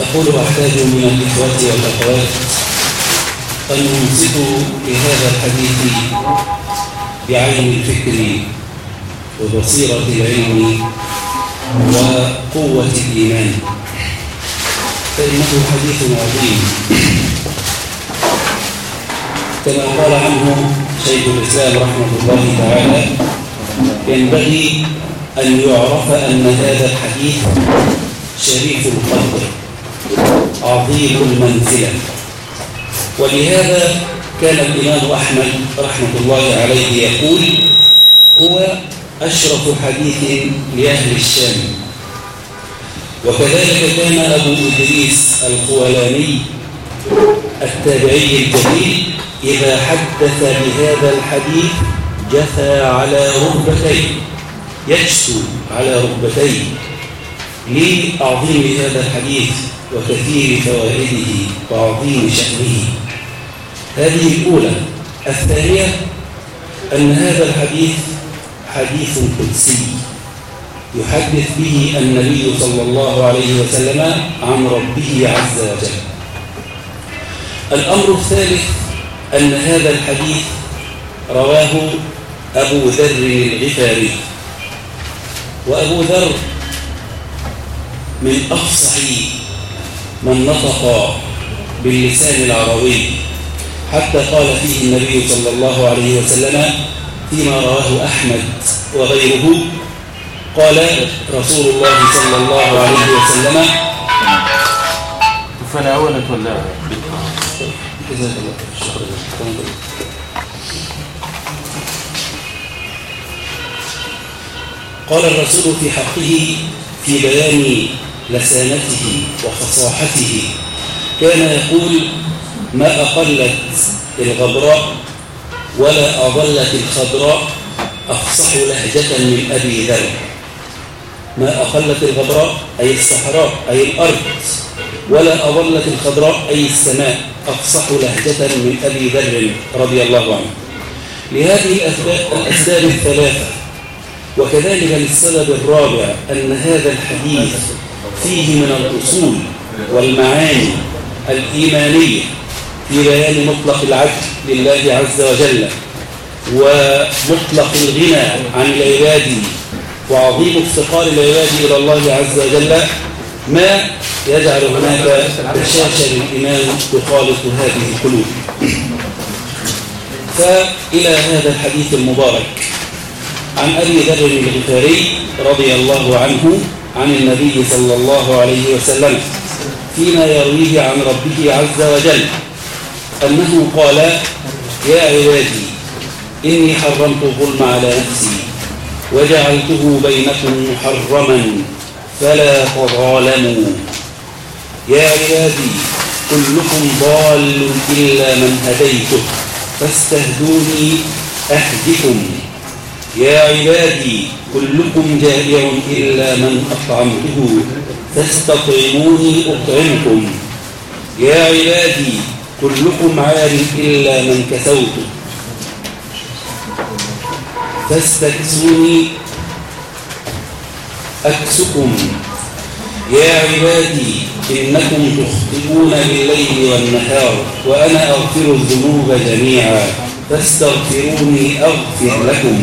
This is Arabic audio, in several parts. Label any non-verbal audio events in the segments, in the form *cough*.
أقول أحتاج من الإخوة والأخوات أن ينصتوا لهذا الحديث بعين الفكر وبصيرة العلم وقوة الإيمان. فإنه حديث عظيم. كما قال عنه شيخ الإسلام رحمة الله تعالى ينبغي أن يعرف أن هذا الحديث شريف القدر عظيم المنزلة ولهذا كان الإمام أحمد رحمة الله عليه يقول هو أشرف حديث لأهل الشام. وكذلك كان أبو إدريس القولاني التابعي الجليل إذا حدث بهذا الحديث جثى على ركبتيه. يجسو على ركبتيه. لعظيم هذا الحديث. وكثير فوائده وعظيم شأنه. هذه الأولى. الثانية أن هذا الحديث حديث قدسي. يحدث به النبي صلى الله عليه وسلم عن ربه عز وجل. الأمر الثالث أن هذا الحديث رواه أبو ذر الغفاري. وأبو ذر من أفصح من نطق باللسان العربي حتى قال فيه النبي صلى الله عليه وسلم فيما رواه أحمد وغيره قال رسول الله صلى الله عليه وسلم فلا ولا جزاك الله شكرا قال الرسول في حقه في بيان لسانته وفصاحته. كان يقول ما أقلت الغبراء ولا أضلت الخضراء أفصح لهجة من أبي ذر. ما أقلت الغبراء أي الصحراء أي الأرض. ولا أضلت الخضراء أي السماء أفصح لهجة من أبي ذر رضي الله عنه. لهذه الأسباب الثلاثة. وكذلك للسبب الرابع أن هذا الحديث فيه من الأصول والمعاني الإيمانية في بيان مطلق العدل لله عز وجل ومطلق الغنى عن العباد وعظيم افتقار العباد إلى الله عز وجل ما يجعل هناك بشاشة للإيمان تخالط هذه القلوب. فإلى هذا الحديث المبارك عن أبي ذر الغفاري رضي الله عنه عن النبي صلى الله عليه وسلم فيما يرويه عن ربه عز وجل أنه قال يا عبادي إني حرمت الظلم على نفسي وجعلته بينكم محرما فلا تظالموا. يا عبادي كلكم ضال إلا من هديته فاستهدوني أهدكم. يا عبادي كلكم جائع إلا من أطعمته فاستطعموني أطعمكم. يا عبادي كلكم عار إلا من كسوته فاستكسوني أكسكم. يا عبادي إنكم تخطئون بالليل والنهار وأنا أغفر الذنوب جميعا فاستغفروني أغفر لكم.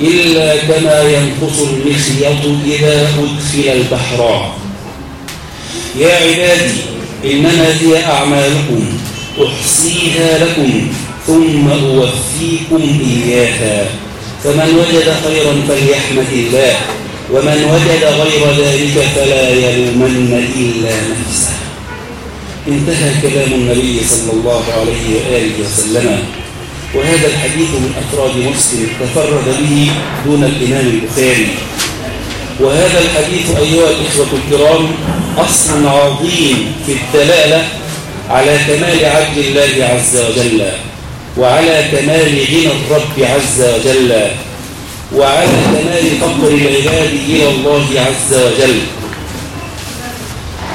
إلا كما ينقص المخيط إذا أدخل البحر. يا عبادي إنما هي أعمالكم أحصيها لكم ثم أوفيكم إياها. فمن وجد خيرا فليحمد الله ومن وجد غير ذلك فلا يلومن إلا نفسه. انتهى كلام النبي صلى الله عليه وآله وسلم. وهذا الحديث من أفراد مسلم تفرد به دون الإمام البخاري. وهذا الحديث أيها الإخوة الكرام أصل عظيم في الدلالة على كمال عدل الله عز وجل وعلى كمال غنى الرب عز وجل وعلى كمال فقر العباد إلى الله عز وجل.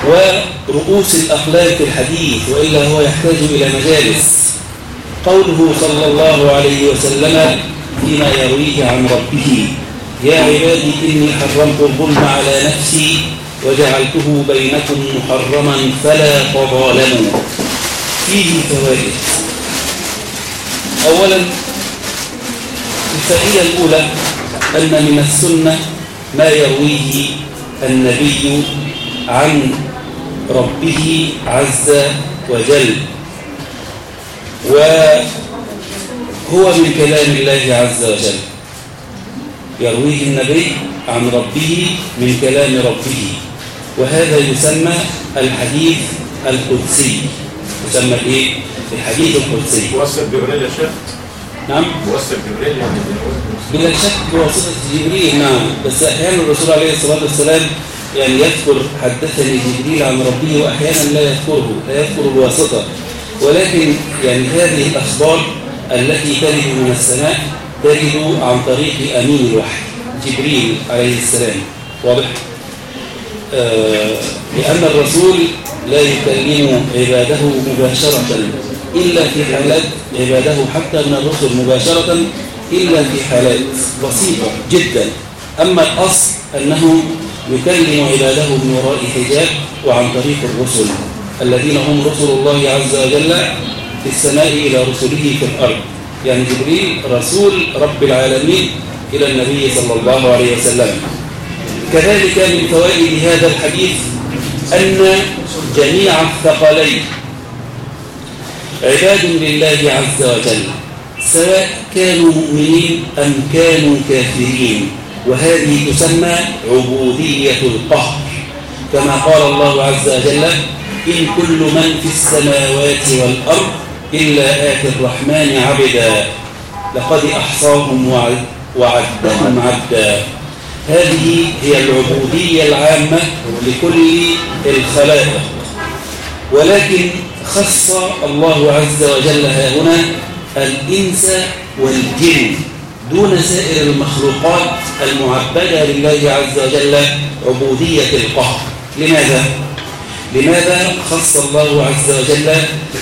ورؤوس الأخلاق الحديث وإلا هو يحتاج إلى مجالس. قوله صلى الله عليه وسلم فيما يرويه عن ربه. يا عبادي إني حرمت الظلم على نفسي وجعلته بينكم محرما فلا تظالموا. فيه فوائد. أولا الفائدة الأولى أن من السنة ما يرويه النبي عن ربه عز وجل. وهو من كلام الله عز وجل. يرويه النبي عن ربه من كلام ربه. وهذا يسمى الحديث القدسي. يسمى إيه؟ الحديث القدسي. وصف جبريل يا شيخ؟ نعم. وصف جبريل يعني بلا شك واسطة جبريل نعم. بس أحيانا الرسول عليه الصلاة والسلام يعني يذكر حدثني جبريل عن ربه وأحيانا لا يذكره لا يذكر الواسطة ولكن يعني هذه الأخبار التي ترد من السماء ترد عن طريق أمين الوحي جبريل عليه السلام. واضح؟ آه لأن الرسول لا يكلم عباده مباشرة إلا في حالات عباده حتى من الرسل مباشرة إلا في حالات بسيطة جدا. أما الأصل أنه يكلم عباده من وراء حجاب وعن طريق الرسل. الذين هم رسل الله عز وجل في السماء إلى رسله في الأرض. يعني جبريل رسول رب العالمين إلى النبي صلى الله عليه وسلم. كذلك من فوائد هذا الحديث أن جميع الثقلين عباد لله عز وجل سواء كانوا مؤمنين أم كانوا كافرين وهذه تسمى عبودية القهر. كما قال الله عز وجل إن كل من في السماوات والأرض إلا آتي الرحمن عبدا. لقد أحصاهم وعدهم عدا هذه هي العبودية العامة لكل الخلائق. ولكن خص الله عز وجل هنا الإنس والجن دون سائر المخلوقات المعبدة لله عز وجل عبودية القهر. لماذا؟ لماذا خص الله عز وجل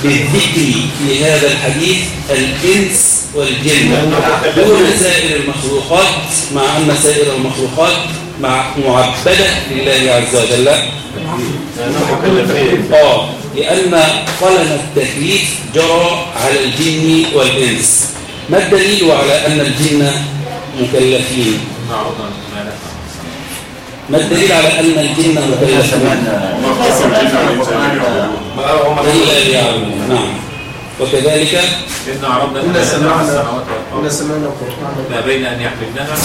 بالذكر في هذا الحديث الإنس والجن؟ دون سائر المخلوقات مع أن سائر المخلوقات مع معبدة لله عز وجل. آه لأن قلم التكليف جرى على الجن والإنس. ما الدليل على أن الجن مكلفين؟ ما الدليل على أن الجن ليعلمون نعم. وكذلك إن عرضنا إن سمعنا إن سمعنا قرآنا ما بين أن يحملنها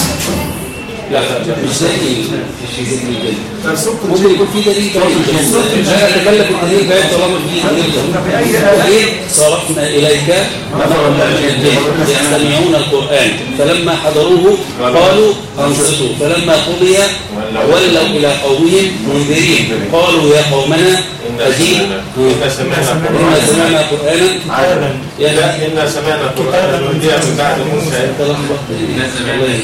لا مش دليل مش الجن طب سورة ممكن الجن يكون في دليل بس لا أتكلم الدليل. بقى طالما في دليل. وإذ صرفنا إليك نفرا من الجن يستمعون القرآن. فلما حضروه قالوا أنصتوا. فلما قضي ولوا إلى قومهم منذرين. قالوا يا قومنا أجيب. سمعنا. إن سمعنا إنا سمعنا قرآنا. عالما يا لا إن سمعنا قرآنا. نهدي من بعد موسى. تلخبط الله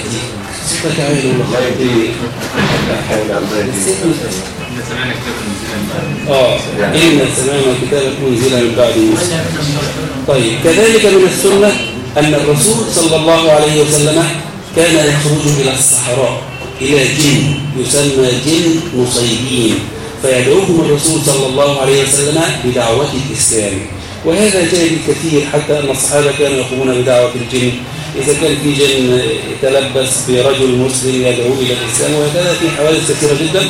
والله يهديك آه إن سمعنا منزلا من بعد موسى طيب كذلك من السنة أن الرسول صلى الله عليه وسلم كان يخرج إلى الصحراء إلى جن يسمى جن مصيبين فيدعوهم الرسول صلى الله عليه وسلم بدعوة الإسلام وهذا جاء بالكثير حتى أن الصحابة كانوا يقومون بدعوة الجن. إذا كان في جن يتلبس برجل مسلم يدعو إلى الإسلام وهكذا في حوادث كثيرة جدا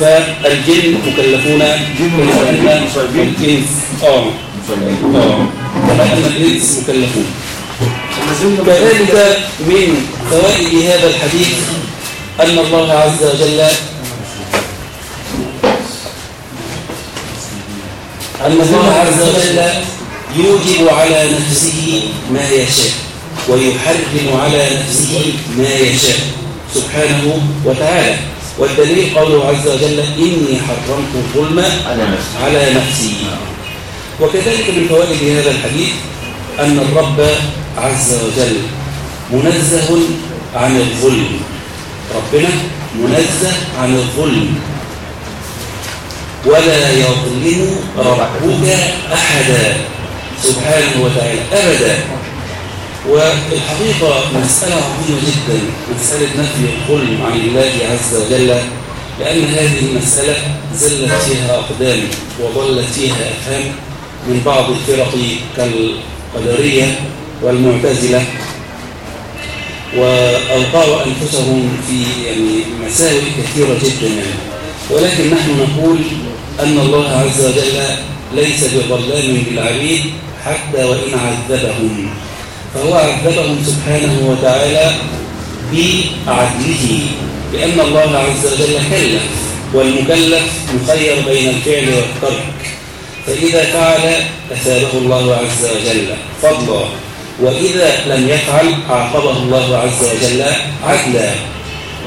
فالجن مكلفون بالإنس آه. آه. كما أن الإنس مكلفون كذلك من فوائد هذا الحديث أن الله عز وجل أن الله عز وجل يوجب على نفسه ما يشاء. ويحرم على نفسه ما يشاء سبحانه وتعالى. والدليل قوله عز وجل إني حرمت الظلم على نفسي. وكذلك من فوائد هذا الحديث أن الرب عز وجل منزه عن الظلم. ربنا منزه عن الظلم. ولا يظلم ربك أحدا. سبحانه وتعالى. أبدا. والحقيقة مسألة عظيمة جدا مسألة نفي الظلم عن الله عز وجل لأن هذه المسألة زلت فيها أقدام وضلت فيها أفهام من بعض الفرق كالقدرية والمعتزلة وأوقعوا أنفسهم في يعني مساوئ كثيرة جدا يعني. ولكن نحن نقول أن الله عز وجل ليس بظلام للعبيد حتى وإن عذبهم. فهو عذبهم سبحانه وتعالى بعدله لأن الله عز وجل كلف والمكلف مخير بين الفعل والترك. فإذا فعل أثابه الله عز وجل فضلا وإذا لم يفعل عاقبه الله عز وجل عدلا.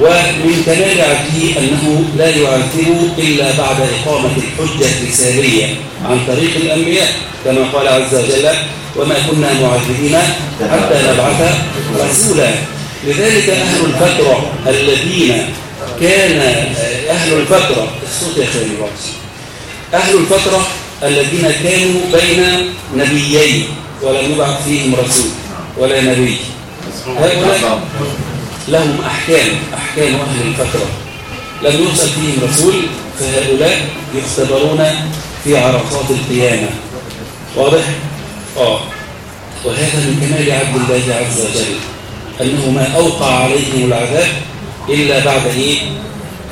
ومن كمال عدله أنه لا يعذب إلا بعد إقامة الحجة الرسالية عن طريق الأنبياء كما قال عز وجل وما كنا معذبين حتى نبعث رسولا. لذلك أهل الفترة الذين كان أهل الفترة الصوت يا خير أهل الفترة الذين كانوا بين نبيين ولم يبعث فيهم رسول ولا نبي. هؤلاء لهم أحكام أحكام أهل الفترة لم يرسل فيهم رسول فهؤلاء يختبرون في عرصات القيامة واضح؟ آه وهذا من كمال عبد الله عز وجل أنه ما أوقع عليهم العذاب إلا بعد إيه؟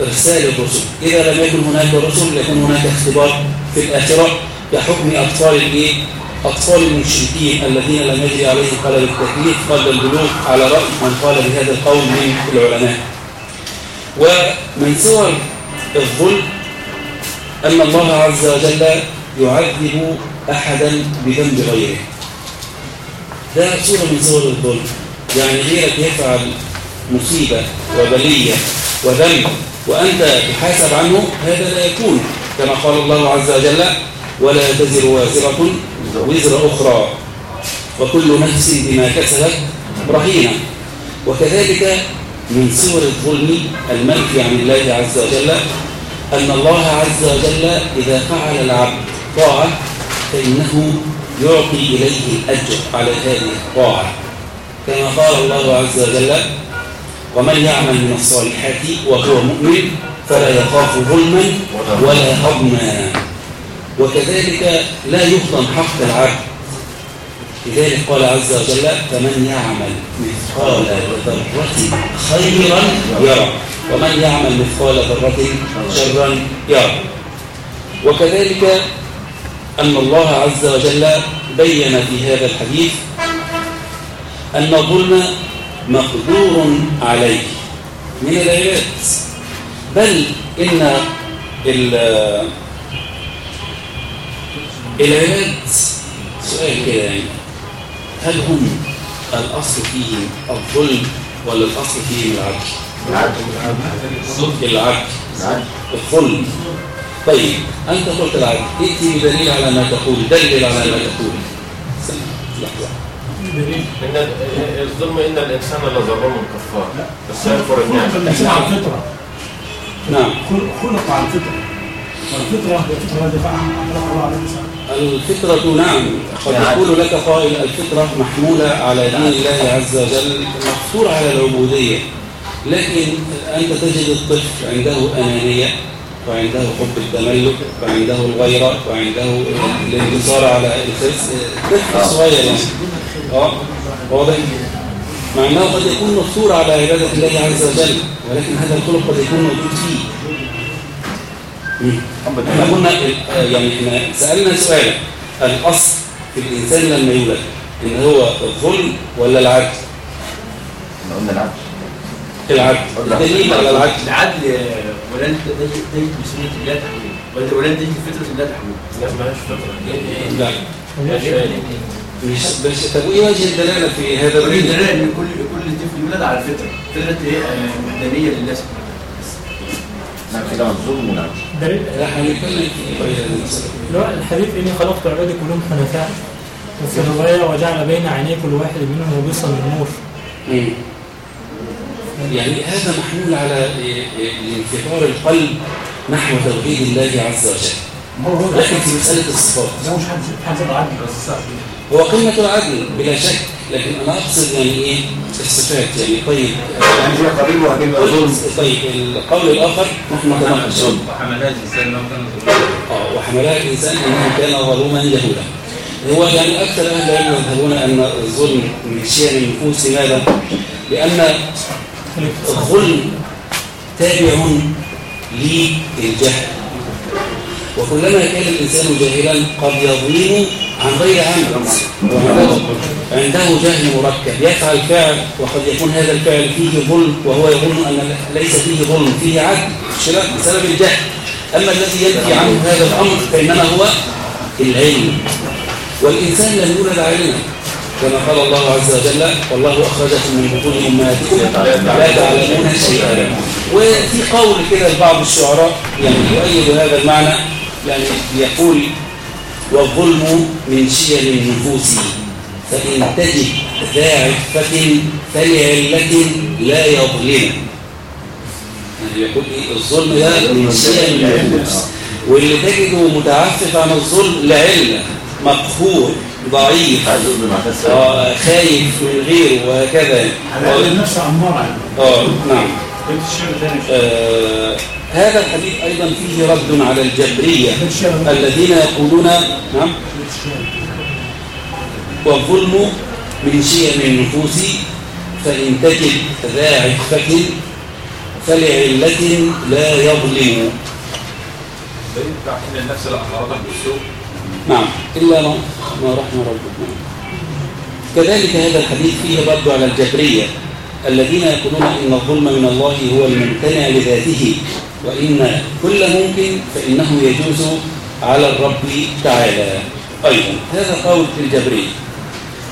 إرسال الرسل إذا لم يكن هناك رسل يكون هناك اختبار في الآخرة كحكم أطفال الإيه؟ أطفال المشركين الذين لم يجري عليهم قلب التكليف قبل البلوغ على رأي من قال بهذا القول من العلماء. ومن صور الظلم أن الله عز وجل يعذب أحدا بذنب غيره. ده صورة من صور الظلم. يعني غيرك يفعل مصيبة وبلية وذنب وأنت تحاسب عنه هذا لا يكون كما قال الله عز وجل ولا تزر وازرة وزر أخرى. وكل نفس بما كسبت رهينة. وكذلك من صور الظلم المنفي عن الله عز وجل أن الله عز وجل إذا فعل العبد طاعة فإنه يعطي إليه الأجر على هذه الطاعة. كما قال الله عز وجل ومن يعمل من الصالحات وهو مؤمن فلا يخاف ظلما ولا هضما. وكذلك لا يهضم حق العبد. لذلك قال عز وجل فمن يعمل مثقال ذرة خيرا يرى ومن يعمل مثقال ذرة شرا يرى وكذلك أن الله عز وجل بين في هذا الحديث أن الظلم مقدور عليه من العباد. بل إن العباد سؤال كده يعني. هل هم الأصل فيهم الظلم ولا الأصل فيهم العدل؟ العدل. العدل. الظلم. طيب أنت قلت العدل. ائتي بدليل على ما تقول. دلل على ما تقول. لحظة. إن الظلم إن الإنسان لظلوم كفار. بس يكفر النعمة الإنسان على الفطرة. نعم. خلق- خلق على الفطرة. والفطرة هي الفطرة التي خلق الله على الإنسان الفطرة نعم. قد يقول لك قائل الفطرة محمولة على دين الله عز وجل مفطورة على العبودية. لكن أنت تجد الطفل عنده أنانية وعنده حب التملك وعنده الغيرة وعنده الانتصار على الفرس. طفل صغير يعني. آه واضح؟ مع أنه قد يكون مفطور على عبادة الله عز وجل ولكن هذا الخلق قد يكون موجود فيه. إحنا قلنا يعني إحنا سألنا سؤال الأصل في الإنسان لما يولد إن هو الظلم ولا العدل؟ إحنا قلنا العدل. العدل. الدليل على العدل. العدل ولن تجد بسنة الله تحويل ولا ولن تجد فترة الله تحويل لا مالهاش إيه لا يعني مش بس طب إيه وجه الدلالة في هذا الدليل؟ دلالة إن كل كل طفل يولد على الفطرة. فطرة إيه؟ آه، وحدانية لله سبحانه نعم كده الظلم والعدل دليل إحنا بنتكلم في غير الحديث إني خلقت عبادي كلهم حنفاء وفي الرواية وجعل بين عيني كل واحد منهم وبيصا من نور. يعني هذا محمول على إيه، إيه، انفطار القلب نحو توحيد الله عز وجل ما هو هو لكن في مسألة الصفات ده مش حد حد عدل بس هو قمة العدل بلا شك. لكن أنا أقصد يعني إيه؟ الصفات. يعني طيب يعني فيها قبيل وهتبقى ظلم. طيب القول الآخر نحن نتناقش وحملات الإنسان لو كان ظلما آه وحملها الإنسان أنه كان ظلوما جهولا هو يعني أكثر أهل العلم يذهبون أن الظلم من شيء من النفوس لماذا؟ لأن الظلم تابع للجهل. وكلما كان الإنسان جاهلا قد يظلم عن غير وعنده عنده جهل مركب. يفعل فعل وقد يكون هذا الفعل فيه ظلم وهو يظن أن ليس فيه ظلم فيه عدل؟ بسبب الجهل. أما الذي ينفي عنه هذا الأمر فإنما هو العلم. والإنسان لم يولد عالما كما قال الله عز وجل والله أخرجكم من بطون أمهاتكم لا تعلمون شيئا. وفي قول كده لبعض الشعراء يعني يؤيد هذا المعنى يعني يقول والظلم من شيم النفوس. فإن تجد ذا عفة فلعلة لا يظلم. يعني يقول الظلم ده من شيم النفوس. واللي تجده متعفف عن الظلم لعلة. مقهور ضعيف آه، خايف من غيره وهكذا. على الأقل النفس يعني آه نعم. بيت الشيء هذا الحديث أيضا فيه رد على الجبرية الذين يقولون نعم والظلم من شيم النفوس فإن تجد ذا عفة فلعلة لا يظلم ان النفس لا أمارة بالسوء نعم إلا ما رحم ربك. كذلك هذا الحديث فيه رد على الجبرية الذين يقولون إن الظلم من الله هو الممتنع لذاته وإن كل ممكن فإنه يجوز على الرب تعالى. أيضا هذا قول الجبرية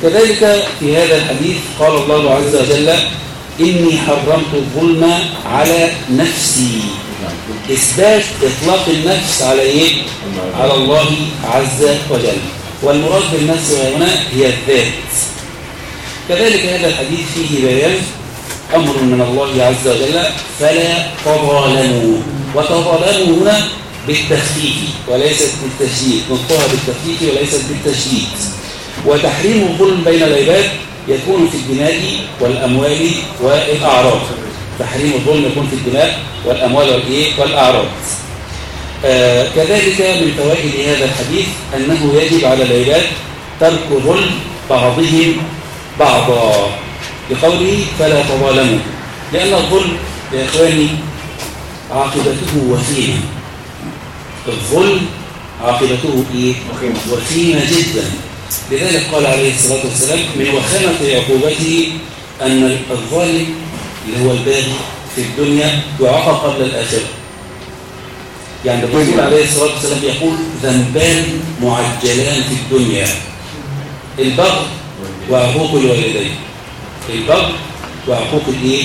كذلك في هذا الحديث قال الله عز وجل إني حرمت الظلم على نفسي. إثبات إطلاق النفس على إيه؟ على الله عز وجل. والمراد بالنفس هنا هي الذات. كذلك هذا الحديث فيه بيان أمر من الله عز وجل فلا تظالموا. وتظالموا هنا بالتخفيف وليست بالتشديد. نطقها بالتخفيف وليست بالتشديد. وتحريم الظلم بين العباد يكون في الدماء والأموال والأعراض. تحريم الظلم يكون في الدماء والأموال؟ والأعراض. آه كذلك من فوائد هذا الحديث أنه يجب على العباد ترك ظلم بعضهم بعضا. لقوله فلا تظالموا لأن الظلم يا إخواني عاقبته وخيمة الظلم عاقبته إيه؟ وخيمة. وخيمة جدا لذلك قال عليه الصلاة والسلام من وخامة عقوبته أن الظالم اللي هو الباغي في الدنيا يعاقب قبل الآخرة يعني الرسول عليه الصلاة والسلام يقول ذنبان معجلان في الدنيا البغي وعقوق الوالدين البغي وعقوق الايه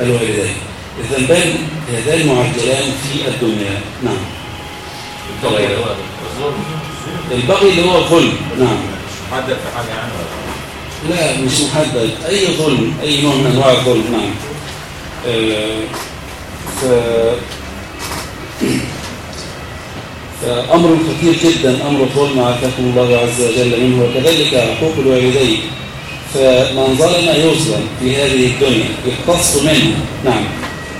الوالدين. الذنبان هذان معجلان في الدنيا. نعم. البغي اللي هو الظلم. نعم. محدد في حاجة يعني؟ لا مش محدد. أي ظلم أي نوع من أنواع الظلم. نعم. آه، ف فأمر خطير جدا أمر الظلم عافاكم الله عز وجل منه. وكذلك عقوق الوالدين. فمن ظلم يظلم في هذه الدنيا يقتص منه. نعم.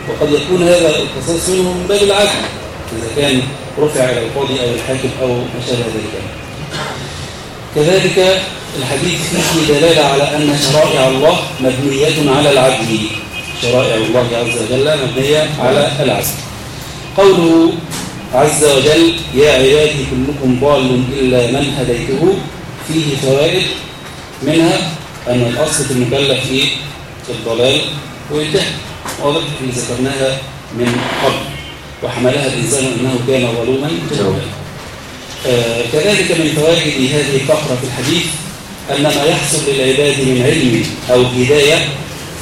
وقد يكون هذا القصاص منه من باب العدل إذا كان رفع إلى القاضي أو الحاكم أو ما شابه ذلك. كذلك الحديث فيه دلالة على أن شرائع الله مبنية على العدل. شرائع الله عز وجل مبنية على العدل. قوله عز وجل يا عبادي كلكم ضال إلا من هديته. فيه فوائد منها أن الأصل في المكلف إيه؟ الضلال والجهل واضح اللي ذكرناها من قبل وحملها الإنسان أنه كان ظلوما آه كذلك من فوائد هذه الفقرة في الحديث أن ما يحصل للعباد من علم أو هداية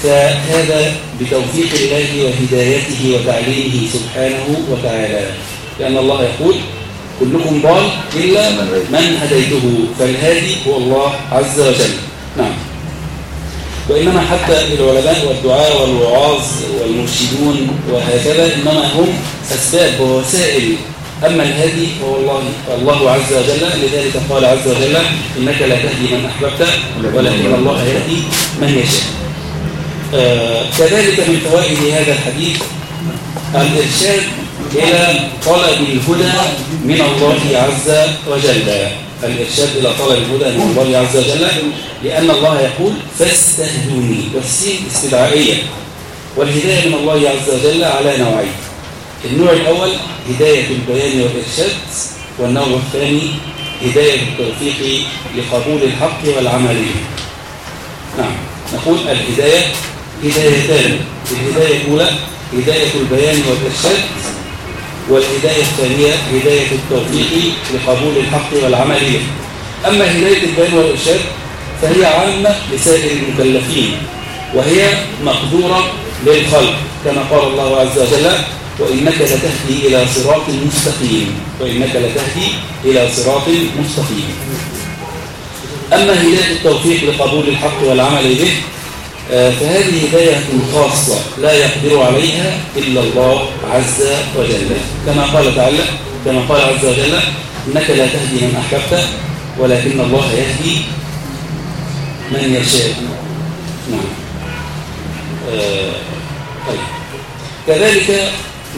فهذا بتوفيق الله وهدايته وتعليمه سبحانه وتعالى. لأن الله يقول كلكم ضال إلا من هديته فالهادي هو الله عز وجل. وإنما حتى العلماء والدعاء والوعاظ والمرشدون وهكذا إنما هم أسباب ووسائل. أما الهادي فهو الله, الله عز وجل. لذلك قال عز وجل إنك لا تهدي من أحببت ولكن الله يهدي من يشاء. آه كذلك من فوائد هذا الحديث الإرشاد إلى طلب الهدى من الله عز وجل. الإرشاد إلى طلب الهدى من الله عز وجل لأن الله يقول فاستهدوني والسين استدعائية. والهداية من الله عز وجل على نوعين النوع الأول هداية البيان والإرشاد والنوع الثاني هداية التوفيق لقبول الحق والعمل به. نعم نقول الهداية هدايتان الهداية الأولى هداية البيان والإرشاد والهداية الثانية هداية التوفيق لقبول الحق والعمل به. أما هداية البيان والإرشاد فهي عامة لسائر المكلفين وهي مقدورة للخلق كما قال الله عز وجل وإنك لتهدي إلى صراط مستقيم وإنك لتهدي إلى صراط مستقيم. أما هداية التوفيق لقبول الحق والعمل به فهذه هداية خاصة لا يقدر عليها إلا الله عز وجل. كما قال تعالى كما قال عز وجل إنك لا تهدي من أحببت ولكن الله يهدي من يشاء. نعم. آه طيب. كذلك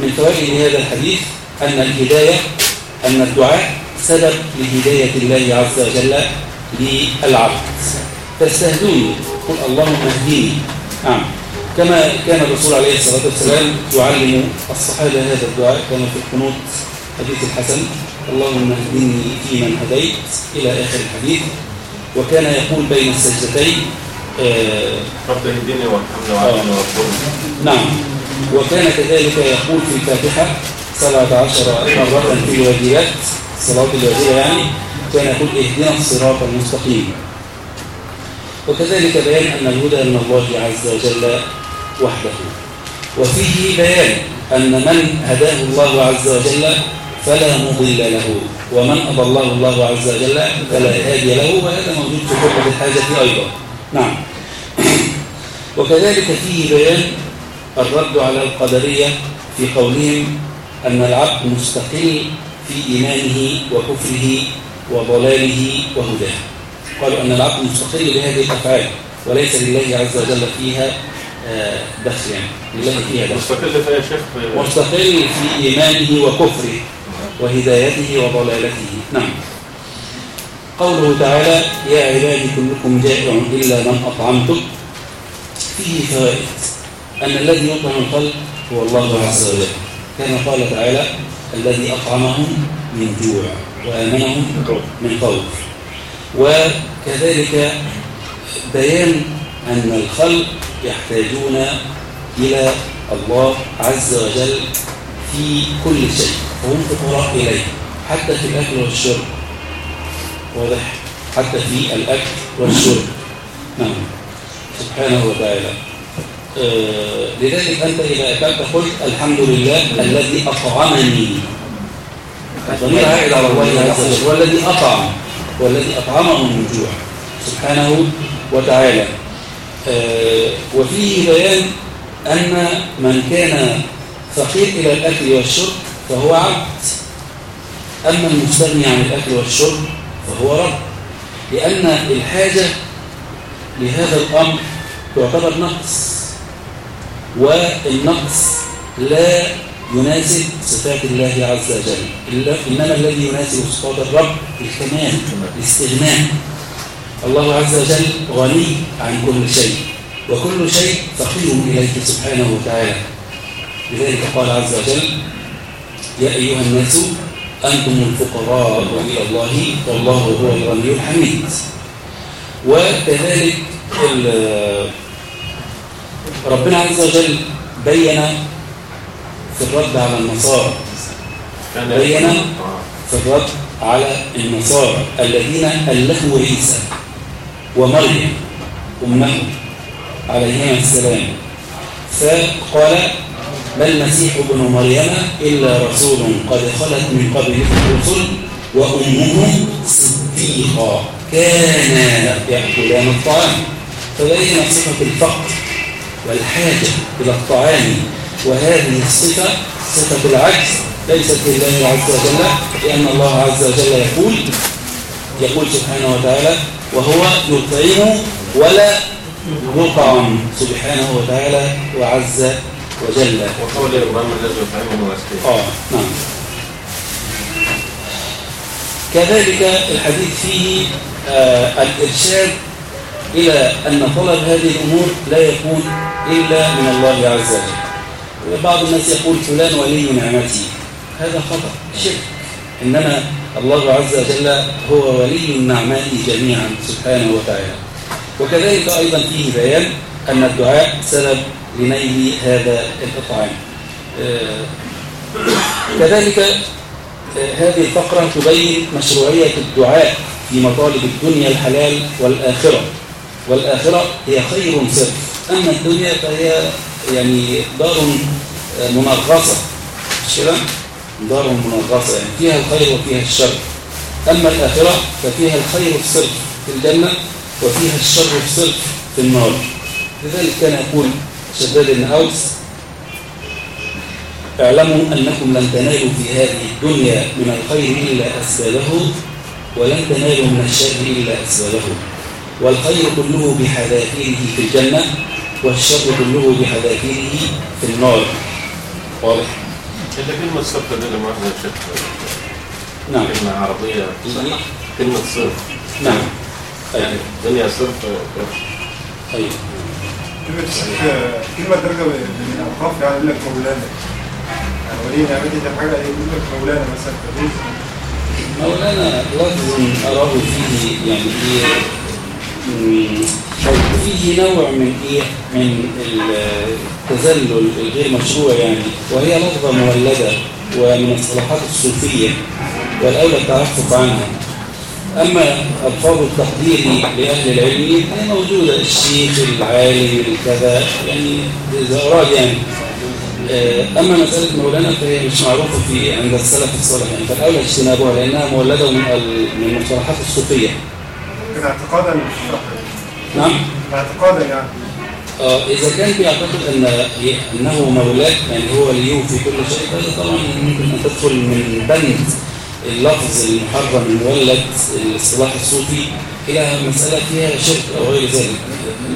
من فوائد هذا الحديث أن الهداية أن الدعاء سبب لهداية الله عز وجل للعبد. فاستهدوني. قل اللهم اهديني نعم. كما كان الرسول عليه الصلاة والسلام يعلم الصحابة هذا الدعاء كما في القنوت حديث الحسن اللهم اهدني فيمن هديت إلى آخر الحديث. وكان يقول بين السجدتين آه رب اهدني وارحمني وعافني واغفرني نعم. وكان كذلك يقول في الفاتحة 17 مرة في الواجبات صلاة الواجبة يعني كان يقول اهدنا الصراط المستقيم. وكذلك بيان أن الهدى من الله عز وجل وحده. وفيه بيان أن من هداه الله عز وجل فلا مضل له ومن أضله الله عز وجل فلا هادي له وهذا موجود في خطبة الحاجة أيضا. نعم. *clears throat* وكذلك فيه بيان الرد على القدرية في قولهم أن العبد مستقل في إيمانه وكفره وضلاله وهداه. قالوا أن العبد مستقل بهذه الأفعال وليس لله عز وجل فيها دخل يعني لله فيها دخل مستقل فيها شيخ في- مستقل في إيمانه وكفره وهدايته وضلالته. نعم. قوله تعالى يا عبادي كلكم جائع إلا من أطعمتم فيه فوائد. أن الذي يطعم القلب هو الله عز وجل. كما قال تعالى الذي أطعمهم من جوع وآمنهم من خوف وكذلك بيان أن الخلق يحتاجون إلى الله عز وجل في كل شيء وهم فقراء إليه حتى في الأكل والشرب. واضح؟ حتى في الأكل والشرب. نعم. سبحانه وتعالى. آه لذلك أنت إذا أكلت قلت الحمد لله الذي أطعمني. الضمير عائد على الله عز وجل. والذي أطعم. والذي أطعمهم من جوع سبحانه وتعالى. آه وفيه بيان أن من كان فقير إلى الأكل والشرب فهو عبد. أما المستغني عن الأكل والشرب فهو رب. لأن الحاجة لهذا الأمر تعتبر نقص والنقص لا يناسب صفات الله عز وجل. إنما الذي يناسب صفات الرب الكمال الاستغناء. الله عز وجل غني عن كل شيء وكل شيء فقير إليه سبحانه وتعالى. لذلك قال عز وجل يا أيها الناس أنتم الفقراء إلى الله والله هو الغني الحميد. وكذلك ربنا عز وجل بين في الرد على النصارى بين. في الرد على النصارى الذين ألهوا عيسى ومريم أمه عليهما السلام فقال ما المسيح ابن مريم إلا رسول قد خلت من قبله الرسل وأمه صديقة كانا يأكلان الطعام فبين صفة الفقر والحاجة إلى الطعام وهذه الصفة صفة العجز ليست لله عز وجل لأن الله عز وجل يقول يقول سبحانه وتعالى وهو يطعم ولا يطعم سبحانه وتعالى وعز وجل. وقول إبراهيم الذي يطعمه ويسقيه آه نعم. كذلك الحديث فيه آه الإرشاد إلى أن طلب هذه الأمور لا يكون إلا من الله عز وجل. بعض الناس يقول فلان ولي نعمتي هذا خطأ شرك. إنما الله عز وجل هو ولي النعماء جميعا سبحانه وتعالى. وكذلك أيضا فيه بيان أن الدعاء سبب لنيل هذا الإطعام. آه، كذلك آه، هذه الفقرة تبين مشروعية الدعاء في مطالب الدنيا الحلال والآخرة. والآخرة هي خير صرف أما الدنيا فهي يعني دار منغصة مش كده؟ دار منغصة يعني فيها الخير وفيها الشر. أما الآخرة ففيها الخير الصرف في الجنة وفيها الشر الصرف في النار. لذلك كان يقول شداد بن أوس اعلموا أنكم لن تنالوا في هذه الدنيا من الخير إلا أسبابه ولن تنالوا من الشر إلا أسبابه والخير كله بحذافيره في الجنة والشر كله بحذافيره في النار واضح؟ إلا كلمة صرف دي يا شيخ نعم كلمة عربية صح كلمة صرف نعم يعني الدنيا صرف أيوة كلمة كلمة درجة من الأوقاف يعني يقول لك مولانا يعني ولي نعمتي حاجة يقول لك مولانا مثلا مولانا لفظ أراه فيه يعني إيه فيه نوع من إيه؟ من التذلل الغير مشروع يعني. وهي لفظة مولدة ومن الصلاحات الصوفية والأولى التعفف عنها. أما ألفاظ التقدير لأهل العلم هي موجودة. الشيخ العالم الكذا يعني إذا أراد يعني. آه، أما مسألة مولانا فهي مش معروفة في عند السلف الصالح يعني فالأولى اجتنابها لأنها مولدة من المصطلحات الصوفية. اعتقادا. نعم. اعتقادا يعني. آه، إذا كان بيعتقد أن أنه مولاك يعني هو ليه في كل شيء فهذا طبعا ممكن أن تدخل من بند اللفظ المحرم المولد الاصطلاح الصوفي إلى مسألة فيها شرك أو غير ذلك.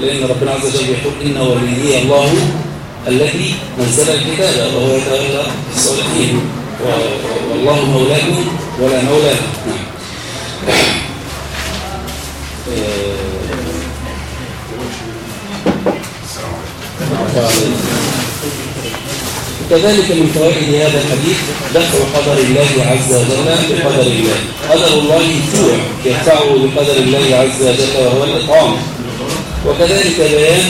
لأن ربنا عز وجل يقول إن وليي الله الذي نزل الكتاب وهو يتولى الصالحين والله مولاكم ولا مولى نعم كذلك من فوائد هذا الحديث دفع قدر الله عز وجل بقدر الله. قدر الله الجوع يدفعه بقدر الله عز وجل وهو الإطعام وكذلك بيان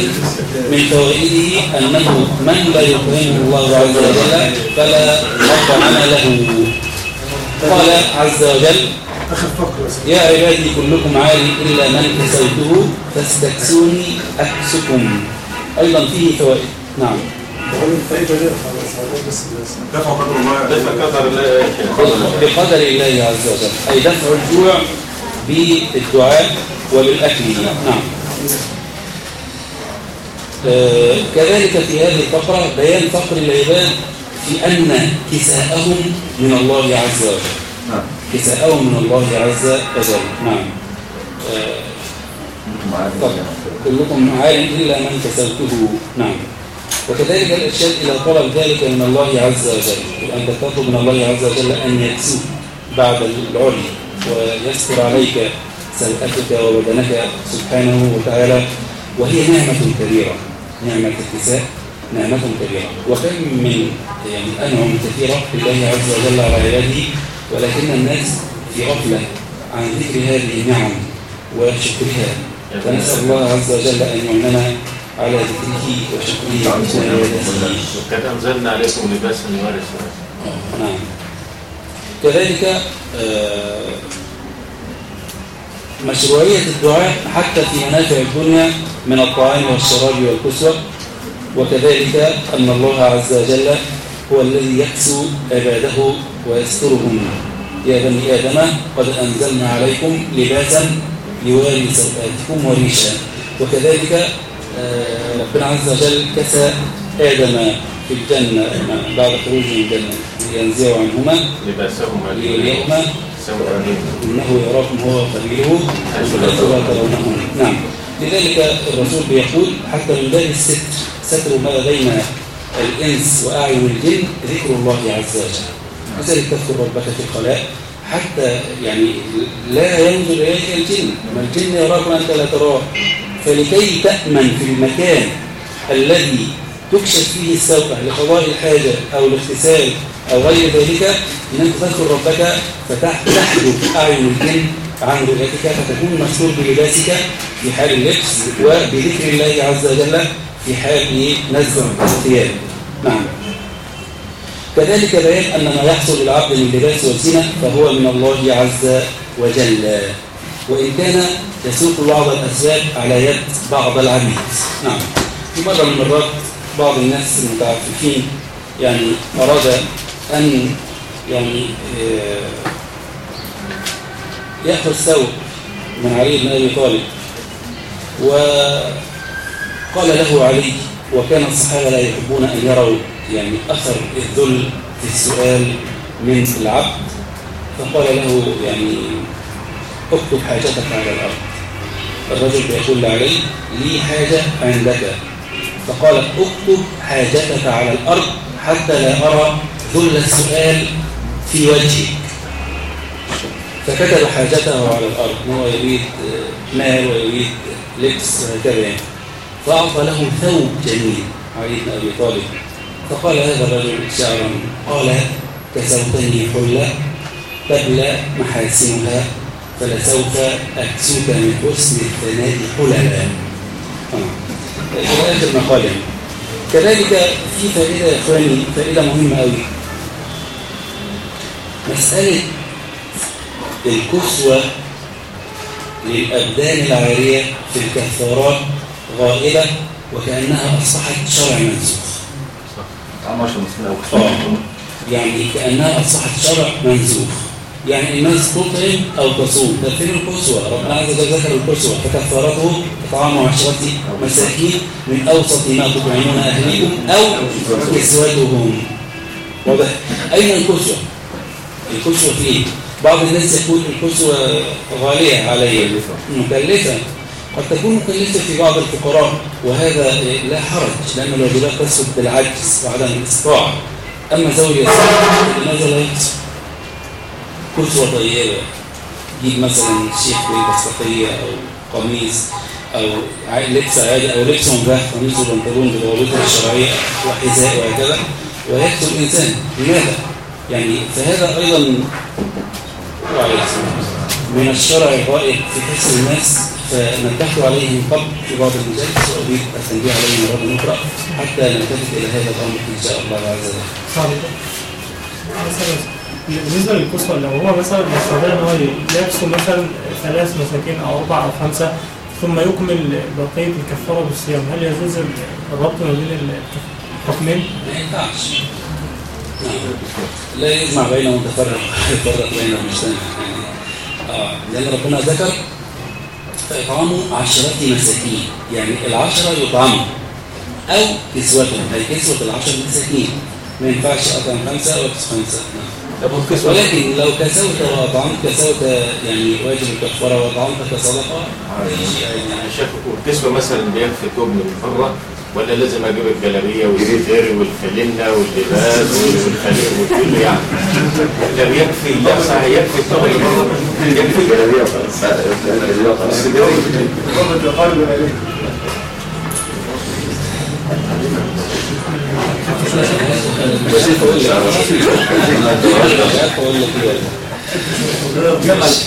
من فوائده أنه من لا يطعمه الله عز وجل فلا مطعم له. قال عز وجل يا عبادي كلكم عالي إلا من كسوته فاستكسوني أكسكم أيضا فيه فوائد. نعم. دفع قدر الله قدر بقدر الله عز وجل. أي دفع الجوع بالدعاء وبالأكل. نعم. آه، كذلك في هذه الفقرة بيان فقر العباد في أن كساءهم من الله عز وجل. نعم. كساءهم من الله عز وجل. نعم. آه، طب كلكم عالم إلا من كسوته نعم وكذلك الإرشاد إلى طلب ذلك من الله عز وجل أن تطلب من الله عز وجل أن يكسوك بعد العري ويستر عليك سلأتك وبدنك سبحانه وتعالى وهي نعمة كبيرة نعمة الكساء نعمة كبيرة. وكم من يعني أنعم كثيرة لله عز وجل على عباده ولكن الناس في غفلة عن ذكر هذه النعم وشكرها. فنسأل الله عز وجل أن يعيننا على ذكره وشكره وعبادته وقد أنزلنا عليكم لباسا يواري سوء نعم كذلك آه، مشروعية الدعاء حتى في منافع الدنيا من الطعام والشراب والكسوة. وكذلك أن الله عز وجل هو الذي يكسو عباده ويسترهم. يا بني آدم قد أنزلنا عليكم لباسا يواري سوءاتكم وريشا وكذلك آه، ربنا عز وجل كسى آدم في الجنة بعد خروجه من الجنة لينزعوا عنهما لباسهم عليه ليريهما إنه يراكم هو وقبيله حيث لا ترونهم نعم. لذلك الرسول بيقول حتى من باب الستر ستر ما بين الإنس وأعين الجن ذكر الله عز وجل. لذلك تذكر ربك في الخلاء. حتى يعني لا ينظر إليك الجن. ما الجن يراك وأنت لا تراه. فلكي تأمن في المكان الذي تكشف فيه السوء لقضاء الحاجة أو الاغتسال أو غير ذلك إن أنت تذكر ربك فتحجب أعين الجن عن رؤيتك فتكون مستور بلباسك في حال اللبس وبذكر الله عز وجل في حال نزع الثياب نعم. كذلك بيان أن ما يحصل للعبد من لباس وزينة فهو من الله عز وجل. وإن كان يسوق بعض الأسباب على يد بعض العبيد نعم. في مرة من المرات بعض الناس المتعففين يعني أراد أن يعني آه، يأخذ ثوب من علي بن أبي طالب وقال له علي وكان الصحابة لا يحبون أن يروا يعني أثر الذل في السؤال من العبد فقال له يعني اكتب حاجتك على الأرض. الرجل بيقول لعلي لي حاجة عندك. فقال اكتب حاجتك على الأرض حتى لا أرى ذل السؤال في وجهك. فكتب حاجته على الأرض هو يريد مال ويريد لبس وهكذا يعني. فأعطى له ثوب جميل علي بن أبي طالب. فقال هذا الرجل شعرا قال كسوتني حلة تبلى محاسنها فلسوف أكسوك من حسن الثناء حللا آه. إلى آخر مقال. كذلك في فائدة يا إخواني فائدة مهمة أوي مسألة الكسوة للأبدان العارية في الكفارات غائبة وكأنها أصبحت شرع منسوخ طعم عشان مسلم أو آه. يعني كأنها أصبحت شرع منسوخ. يعني الناس تطعم أو تصوم فين الكسوة ربنا عز وجل ذكر الكسوة فكفارته إطعام عشرة مساكين من أوسط ما تطعمون أهليكم أو كسوتهم. واضح؟ أين الكسوة؟ الكسوة في إيه؟ بعض الناس يقول الكسوة غالية علي. مكلفة. قد تكون مكلفة في بعض الفقراء وهذا لا حرج لأن الواجبات تسقط بالعجز وعدم الاستطاعة أما ذوي اليسار لماذا لا يقصر؟ كسوة طيبة جيب مثلا شيخ بسطية أو قميص أو لبس عادي أو لبس مباح قميص وبنطلون بضوابطه الشرعية وحذاء وهكذا ويكسو الإنسان لماذا؟ يعني فهذا أيضا من الشرع الغائب في حس الناس فنبهت عليه من قبل في بعض المجالس وأريد التنبيه عليه مرة أخرى حتى نلتفت إلى هذا الأمر إن شاء الله عز وجل. بالنسبة للكسوة لو هو مثلا يستطيع إن هو يكسو مثلا ثلاث مساكين أو أربع أو خمسة ثم يكمل بقية الكفارة بالصيام هل يجوز الربط ما بين الحكمين؟ ما ينفعش. لا يجمع بين متفرق يفرق بين المجتمع يعني آه لأن ربنا ذكر فإطعام عشرة مساكين. يعني العشرة يطعموا أو كسوتهم أي كسوة العشر مساكين. ما ينفعش أطعم خمسة أو أكس خمسة. نعم. ولكن لو كسوت وأطعمت كسوت يعني واجب الكفارة وأطعمت كصدقة يعني شايف والكسوة مثلا بيكفي توب من بره. ولا لازم أجيب الجلابية والسدير والفلنه واللباس والخليل والكل يعني. لا صح يكفي الثوب اللي بره. يكفي الجلابية وخلاص. الجلابية وخلاص. قرب القلب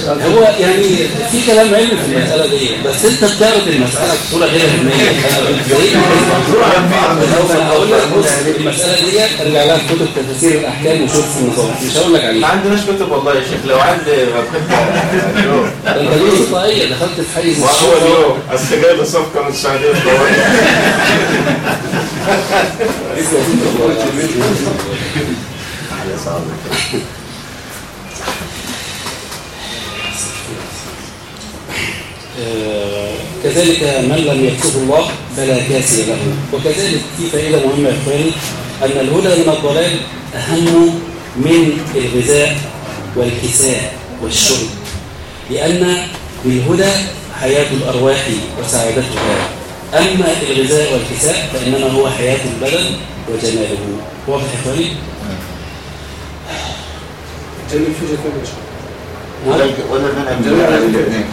هو يعني في كلام علمي في المسألة دي بس انت بتعرض المسألة بصورة غير علمية هقول لك بص المسألة دي ارجع لها في كتب تفاسير الاحكام وشوف النظام مش هقول لك ما عليه عندناش كتب والله يا شيخ لو عندي ما انت ليه طاقية دخلت في حيز وهو اليوم اصل جاي له صفقه من السعوديه آه، كذلك من لم يكتب الله فلا كاسي له. وكذلك في فائدة مهمة يا إخواني؟ أن الهدى من الضلال أهم من الغذاء والكساء والشرب. لأن بالهدى حياة الأرواح وسعادتها أما الغذاء والكساء فإنما هو حياة البدن وجماله. واضح يا إخواني؟ جميل في جميل. ولا ولا جميل. على الاثنين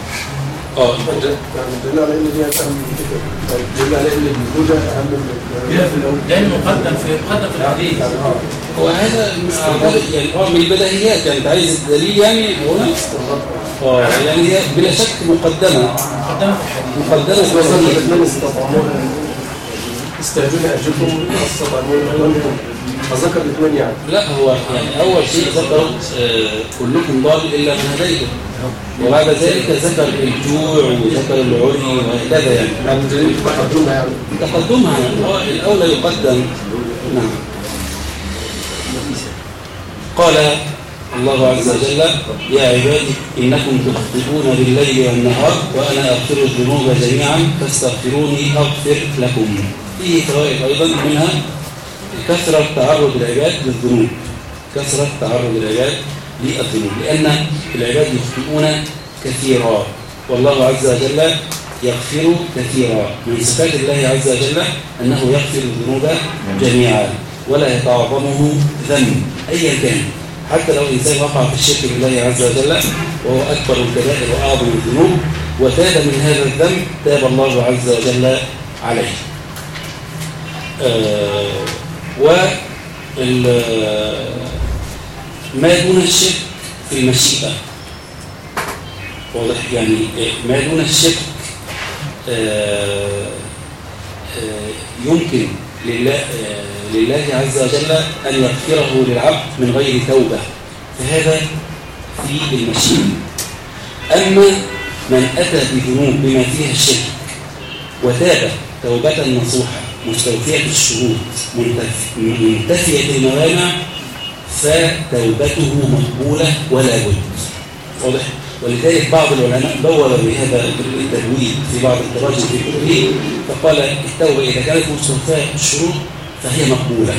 آه يعني دل على ان دي اهم من كده دل على ان الهدى اهم من مقدم في مقدم في الحديث. هو هذا يعني هو من البديهيات يعني عايز الدليل يعني هنا آه. يعني هي بلا شك مقدمة. مقدمة في الحديث. مقدمة في الدليل. استطعمون استهجون اجلكم استطعمون اخوانكم فذكر الاثنين يعني لا هو يعني اول شيء ذكر كلكم ضال إلا من هديته. وبعد ذلك ذكر الجوع وذكر العري وهكذا يعني. يعني تقدمها يعني. تقدمها هو الأولى يقدم. نعم. قال الله عز وجل يا عبادي إنكم تخطئون بالليل والنهار وأنا أغفر الذنوب جميعا فاستغفروني أغفر لكم. فيه فوائد أيضا منها كثرة تعرض العباد للذنوب. كثرة تعرض العباد للذنوب. لأن العباد يخطئون كثيرا. والله عز وجل يغفر كثيرا. من صفات الله عز وجل أنه يغفر الذنوب جميعا ولا يتعظمه ذنب. أيا كان. حتى لو الإنسان وقع في الشرك بالله عز وجل وهو أكبر الكبائر وأعظم الذنوب وتاب من هذا الذنب تاب الله عز وجل عليه. آه ما دون الشرك في المشيئة. واضح؟ يعني ما دون الشرك آه آه يمكن لله, آه لله عز وجل أن يغفره للعبد من غير توبة. فهذا في المشيئة. أما من أتى بذنوب بما فيها الشرك وتاب توبة نصوحة مستوفية الشروط منتفية الموانع فتوبته مقبولة ولا بد. واضح؟ ولذلك بعض العلماء دور بهذا التدوير في بعض التراجم في كتبه فقال التوبة إذا كانت مستوفاة الشروط فهي مقبولة.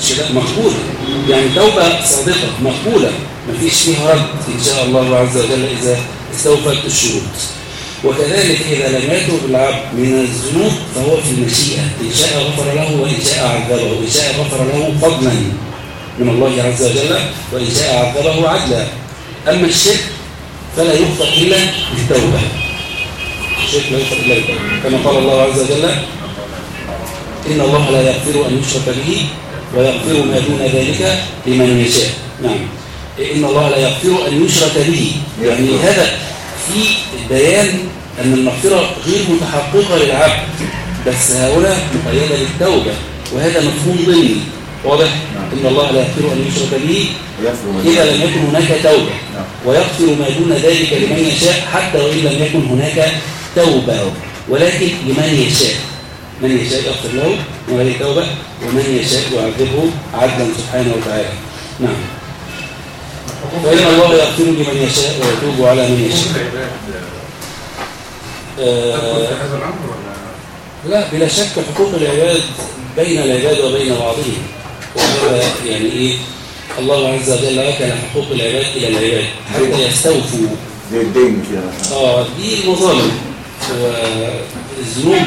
الشباب مقبولة. يعني توبة صادقة مقبولة. ما فيش فيها رد إن شاء الله عز وجل إذا استوفت الشروط وكذلك إذا لم يتوب العبد من الذنوب فهو في المشيئة إن شاء غفر له وإن شاء عذبه وإن شاء غفر له فضلا من الله عز وجل وإن شاء عذبه عدلا. أما الشرك فلا يغفر إلا بالتوبة. الشرك لا يغفر إلا بالتوبة. كما قال الله عز وجل إن الله لا يغفر أن يشرك به ويغفر ما دون ذلك لمن يشاء. نعم. إن الله لا يغفر أن يشرك به. يعني هذا في بيان أن المغفرة غير متحققة للعبد بس هؤلاء مقيدة بالتوبة وهذا مفهوم ضمني. واضح؟ إن الله لا يغفر أن يشرك به إذا لم يكن هناك توبة. ويغفر ما دون ذلك لمن يشاء حتى وإن لم يكن هناك توبة. ولكن لمن يشاء. من يشاء يغفر له من غير توبة ومن يشاء يعذبه عدلا سبحانه وتعالى. نعم. فإن الله يغفر لمن يشاء ويتوب على من يشاء. آه لا بلا شك حقوق العباد بين العباد وبين بعضهم. وهذا يعني إيه؟ الله عز وجل وكل حقوق العباد إلى العباد حتى يستوفوا. زي الدين كده. آه دي المظالم والذنوب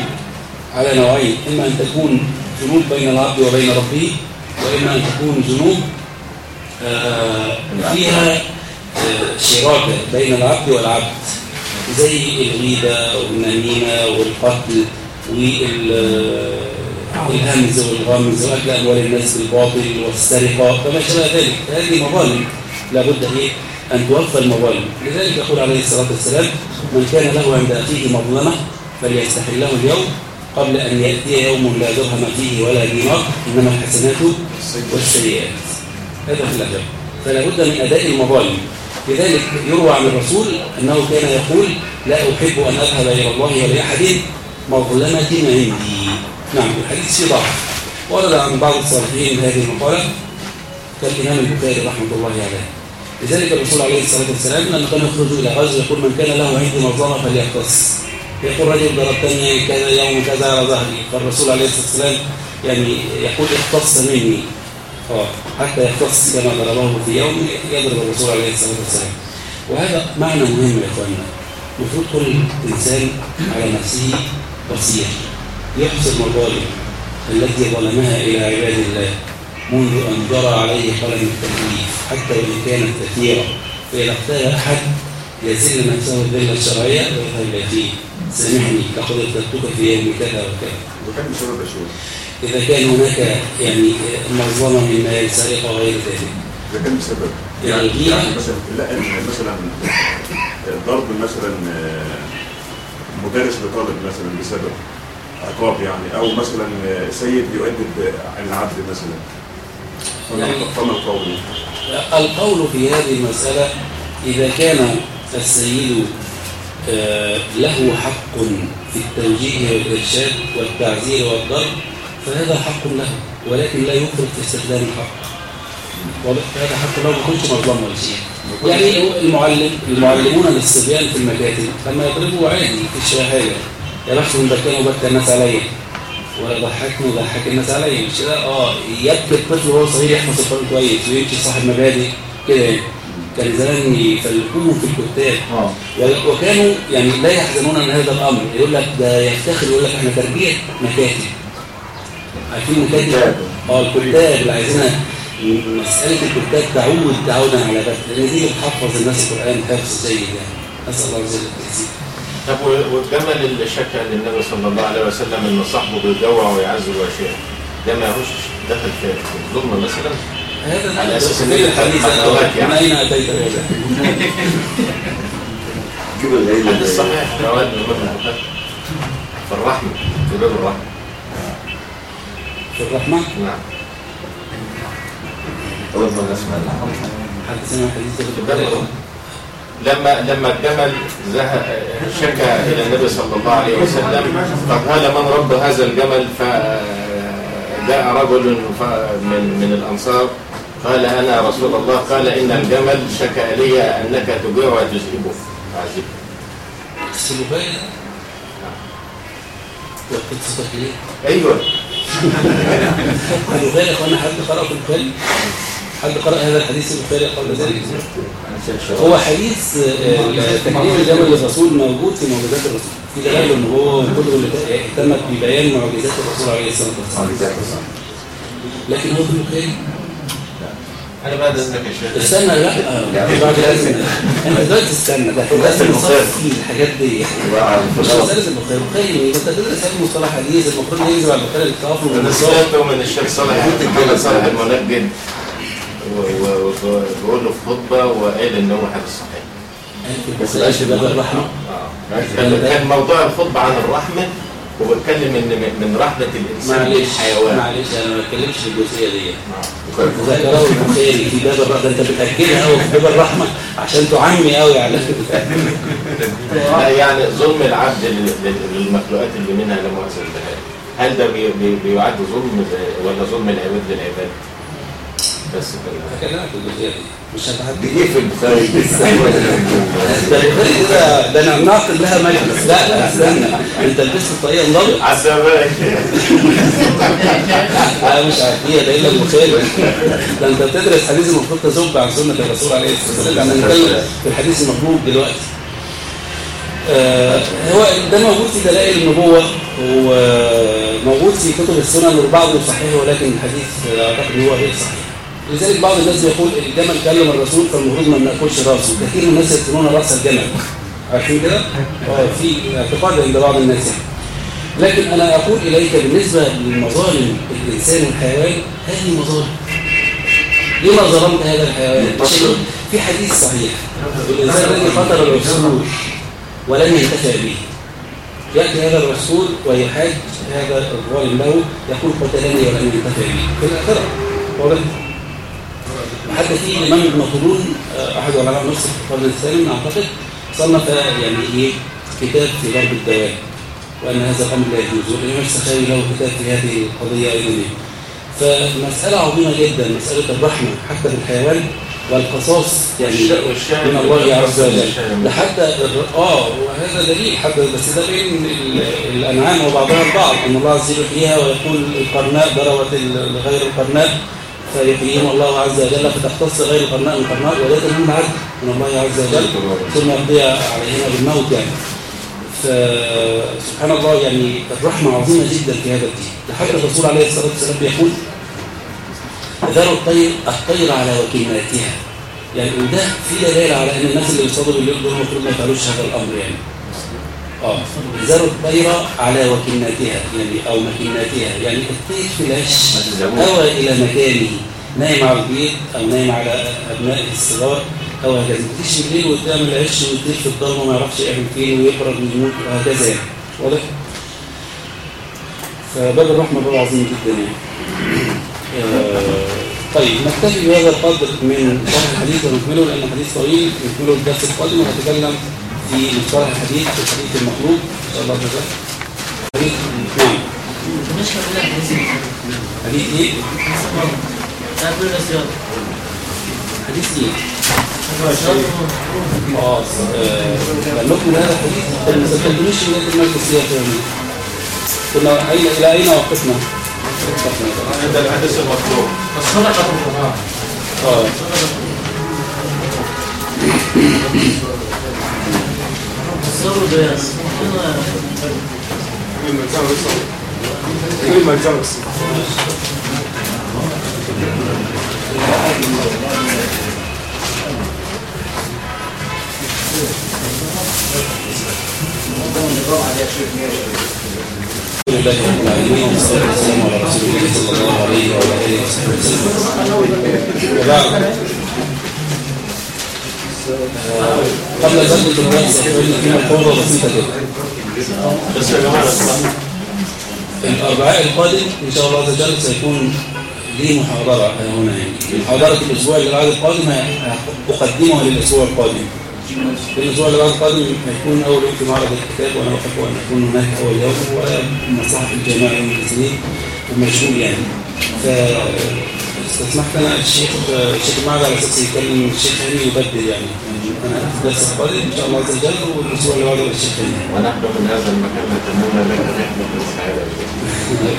على نوعين إما أن تكون ذنوب بين العبد وبين ربه وإما أن تكون ذنوب فيها آه شراكة بين العبد والعبد زي الغيبة والنميمة والقتل الهمز والغمز واكل اموال الناس بالباطل والسرقة فما شابه ذلك. هذه مظالم لابد إيه؟ أن توفى المظالم. لذلك يقول عليه الصلاة والسلام من كان له عند أخيه مظلمة فليستحله اليوم قبل أن يأتي يوم لا درهم فيه ولا دينار إنما الحسنات والسيئات. هذا في الأدب. فلا بد من أداء المظالم. لذلك يروى عن الرسول أنه كان يقول لا أحب أن أذهب إلى الله ولاحد مظلمة عندي. نعم الحديث فيه ضعف. ورد عن بعض الصالحين هذه المقالة. كالإمام البخاري رحمة الله عليه. لذلك الرسول عليه الصلاة والسلام لما كان يخرج إلى غزو يقول من كان له عندي مظلمة فليقتص يقول رجل ضربتني كذا يوم كذا على ظهري فالرسول عليه الصلاة والسلام يعني يقول اقتص مني. حتى يقتص كما ضربه في يوم يضرب الرسول عليه الصلاة والسلام. وهذا معنى مهم يا إخواننا. المفروض كل إنسان على نفسه بصير يحصي المظالم التي ظلمها إلى عباد الله منذ أن جرى عليه قلم التكليف. حتى وإن كانت كثيرة فإذا اختار أحد يزل نفسه الذلة الشرعية ويذهب إلى فيه سامحني لقد ارتدتك في يوم كذا وكذا. وكان بسبب شو إذا كان هناك يعني منظمة من مال سرقة وغير ذلك. ده كان بسبب يعني يعني الغيرة مثلا لا مثلا ضرب مثلا آه، مدرس لطالب مثلا بسبب عقاب يعني أو مثلا آه، سيد يؤدب العبد مثلا. فما يعني- فما القول؟ القول في هذه المسألة إذا كان السيد آه، له حق في التوجيه والإرشاد والتعزير والضرب فهذا حق له ولكن لا يفرط في استخدام الحق. واضح؟ هذا حق له ما يكونش مظلم ولا شيء. يعني المعلم المعلمون للصبيان في المكاتب لما يضربوا عادي في الشاهية يا بخت من بكاني وبكى الناس عليا. ويضحكني ويضحك الناس عليا. مش كده؟ آه يبكي الطفل وهو صغير يحفظ القرآن كويس ويمشي صاحب مبادئ كده يعني. كان زمان يفلقوه في الكتاب. و- وكانوا يعني لا يحزنون من هذا الأمر. يقول لك ده يفتخر يقول لك إحنا تربية مكاتب. عارفين مكاتب آه الكتاب اللي عايزينها مسألة الكتاب تعود تعودا على ذلك لأن دي اللي بتحفظ الناس القرآن حفظ جيد يعني نسال الله عز وجل. طب والجمل اللي شكى للنبي صلى الله عليه وسلم إن صاحبه بيجوع ويعذب ويشاء ده ما يخش دخل في الظلم مثلا؟ هذا على هي الحديث مكتوبات أنا- يعني. من اين أتيت هذا؟ جيب العيله الحديث صحيح رواه الامام البخاري في الرحمة. في باب الرحمة. في الرحمه نعم. ما نسمع حد سمع الحديث ده في في باب البخاري؟ الرحمه لما لما الجمل شكى إلى النبي صلى الله عليه وسلم فقال من رب هذا الجمل؟ فجاء رجل من من الأنصار قال أنا رسول الله قال إن الجمل شكى لي أنك تجوع وتذهبه وقت صدق ليه؟ أيوه. البخاري يا اخوانا حد قرأ في البخاري؟ حد قرأ هذا الحديث في البخاري قبل ذلك؟ هو حديث آه، تكريم الجمل للرسول موجود في معجزات الرسول. في دلائل النبوة والكتب اللي اهتمت ببيان معجزات الرسول عليه الصلاة والسلام. لكن هو في البخاري أنا بعد إذنك يا شيخ. استنى لا آه، بعد لازم انت دلوقتي استنى ده في درس المصطلح الحاجات دي. مش مسألة البخاري البخاري أنت تدرس علم مصطلح حديث المفروض ينزل على البخاري التوافق أنا سمعته من الشيخ صالح محمد صالح المنجد وبقول له في خطبة وقال إن هو حديث صحيح. بس إيش باب الرحمة؟ آه. كان موضوع الخطبة عن الرحمة وبتكلم ان من رحمه الإنسان معلش بالحيوان معلش أنا ما بتكلمش في الجزئية دي. آه. ذكره البخاري في باب الرحمة. أنت بتاكدها قوي في باب الرحمة عشان تعمي قوي على لا يعني ظلم العبد لل- لل- للمخلوقات اللي منها لا مؤاخذه بالله هل ده بي- بي- بيعد ظلم ولا ظلم العباد للعباد؟ بس بكلمك الجزئيه دي مش هتعدي إيه؟ ده البخاري كده ده أنا ناقل لها مجلس لا استنى انت لبست الطاقيه انضبط عسى لا مش عارفيه ده الا البخاري ده انت بتدرس حديث المفروض تزب عن سنه الرسول عليه الصلاه والسلام إحنا بنتكلم في الحديث المطلوب دلوقتي آه هو ده موجود في دلائل النبوه وموجود في كتب السنن والبعض يصححه ولكن الحديث اعتقد هو غير صحيح لذلك بعض الناس يقول الجمل كلم الرسول فالمفروض ما نأكلش رأسه. كثير من الناس يقتلون رأس الجمل. عارفين كده؟ آه في اعتقاد عند بعض الناس يعني. لكن أنا أقول إليك بالنسبة للمظالم الإنسان والحيوان هذه مظالم. لما ظلمت هذا الحيوان؟ في حديث صحيح. الإنسان الذي قتل الرسول ولم ينتفع به. يأتي هذا الرسول ويحاج هذا الظالم له يقول قتلني ولم ينتفع به. في الآخرة؟ حتى في الإمام ابن آه، أحد علماء مصر في القرن الثامن أعتقد صنف يعني إيه؟ كتاب في ضرب الدواب وأن هذا الأمر لا يجوز والإمام السخاوي له كتاب في هذه القضية أيضا. فمسألة عظيمة جدا مسألة الرحمة حتى بالحيوان والقصاص يعني من الله عز وجل. ده حتى آه وهذا دليل حتى بس ده بين ال- الأنعام وبعضها البعض إن الله عز وجل يحييها ويقول القرناء ضربت لغير القرناء. فيحييهم الله عز وجل فتختص غير القرناء من القرناء وده تنين عدل من الله عز وجل ثم يقضي عليهما بالموت يعني. فسبحان الله يعني الرحمة عظيمة جدا في هذا الدين. لحتى الرسول عليه الصلاة والسلام بيقول ذروا الطير الطير على وكيماتها. يعني وده في دلالة على أن الناس اللي بيصطادوا بالليل دول المفروض ما يفعلوش هذا الأمر يعني. آه. ذروا على وكناتها يعني أو مكناتها يعني الطير في العش هوى إلى مكانه نايم على البيت أو نايم على ابنائه الصغار. أو هكذا. ما تجيش بالليل وتعمل عش ويطير في الضلمة وما يعرفش يعمل فين ويقرب ويموت وهكذا يعني. واضح؟ فباب الرحمة باب عظيم جدا يعني. آه، طيب نكتفي بهذا القدر من شرح الحديث ونكمله لأن الحديث طويل نكمله الدرس القادم. ونتكلم في مصطلح الحديث في الحديث المطلوب إن شاء الله تعالى حديث نعم حديث إيه؟ حديث إيه؟ آه آه، نكمل هذا الحديث ما يا فهمي كنا أين إلى أين وقفنا؟ عند الحديث المطلوب آه. الحمد لله رب العالمين والصلاه والسلام على رسول الله صلى الله عليه وعلى اله وصحبه وسلم قبل فإن في ملحوظه بسيطه كده بس يا جماعة اسمع. الأربعاء القادم إن شاء الله عز وجل سيكون لي محاضرة هنا يعني. محاضرة الأسبوع اللي بعد القادم أقدمها للأسبوع القادم. الأسبوع اللي بعد القادم هيكون أول يوم في معرض الكتاب وأنا بحب أن اكون هناك أول يوم. ومصلحه الجامعة المسلمين ومشغول يعني. استسمحت أنا الشيخ الشيخ المعهد على أساس يكلم الشيخ هاني يبدل يعني أنا الدرس القادم ان شاء الله عز وجل والاسبوع اللي بعده الشيخ هاني ونحن من هذا المكان نتمنى لك رحمه السعاده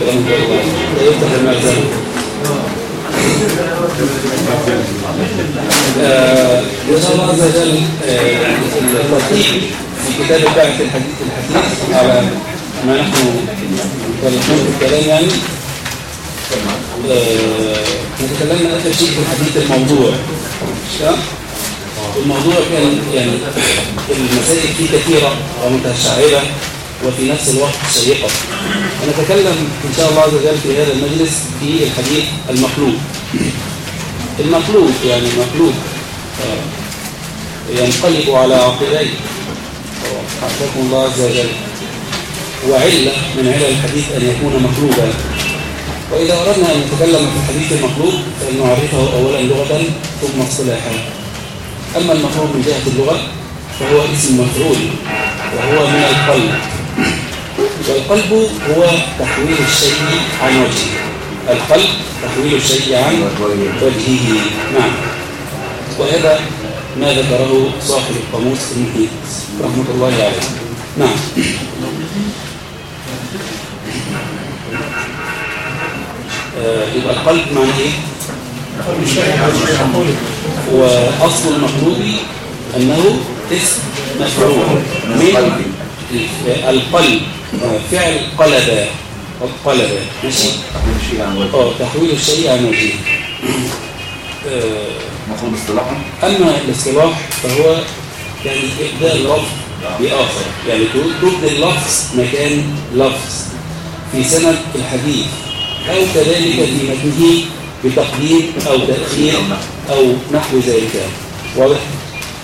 كلام الله لا يفتح المعزل إن شاء الله عز وجل الترتيب في كتاب البعث الحديث الحديث على ما نحن مطلقون في الكلام يعني. آه، نتكلمنا آخر شيء في الحديث الموضوع؟ الموضوع كان يعني المسائل فيه كثيرة ومتشعبة وفي نفس الوقت شيقة ونتكلم إن شاء الله عز وجل في هذا المجلس في الحديث المقلوب المقلوب يعني المقلوب آه، ينقلب على عقبيه. حفظكم الله عز وجل. وعلة من علل الحديث أن يكون مقلوبا وإذا أردنا أن نتكلم في الحديث المقلوب فإن نعرفه أولا لغة ثم اصطلاحا أما المقلوب من جهة اللغة فهو اسم مفعول وهو من القلب. والقلب هو تحويل الشيء عن وجهه. القلب تحويل الشيء عن وجهه. نعم. وهذا ما ذكره صاحب القاموس المحيط رحمة الله عليه. نعم. يبقى القلب معناه إيه؟ وأصل المقلوب أنه اسم مفعول من القلب. آه، فعل قلب. قلب. ماشي؟ آه تحويل الشيء عن وجهه آه، المفروض اصطلاحا أما الاصطلاح فهو يعني إبداء اللفظ بآخر. يعني تبدل لفظ مكان لفظ. في سند الحديث. أو كذلك في متنه بتقديم أو تأخير أو نحو ذلك. واضح؟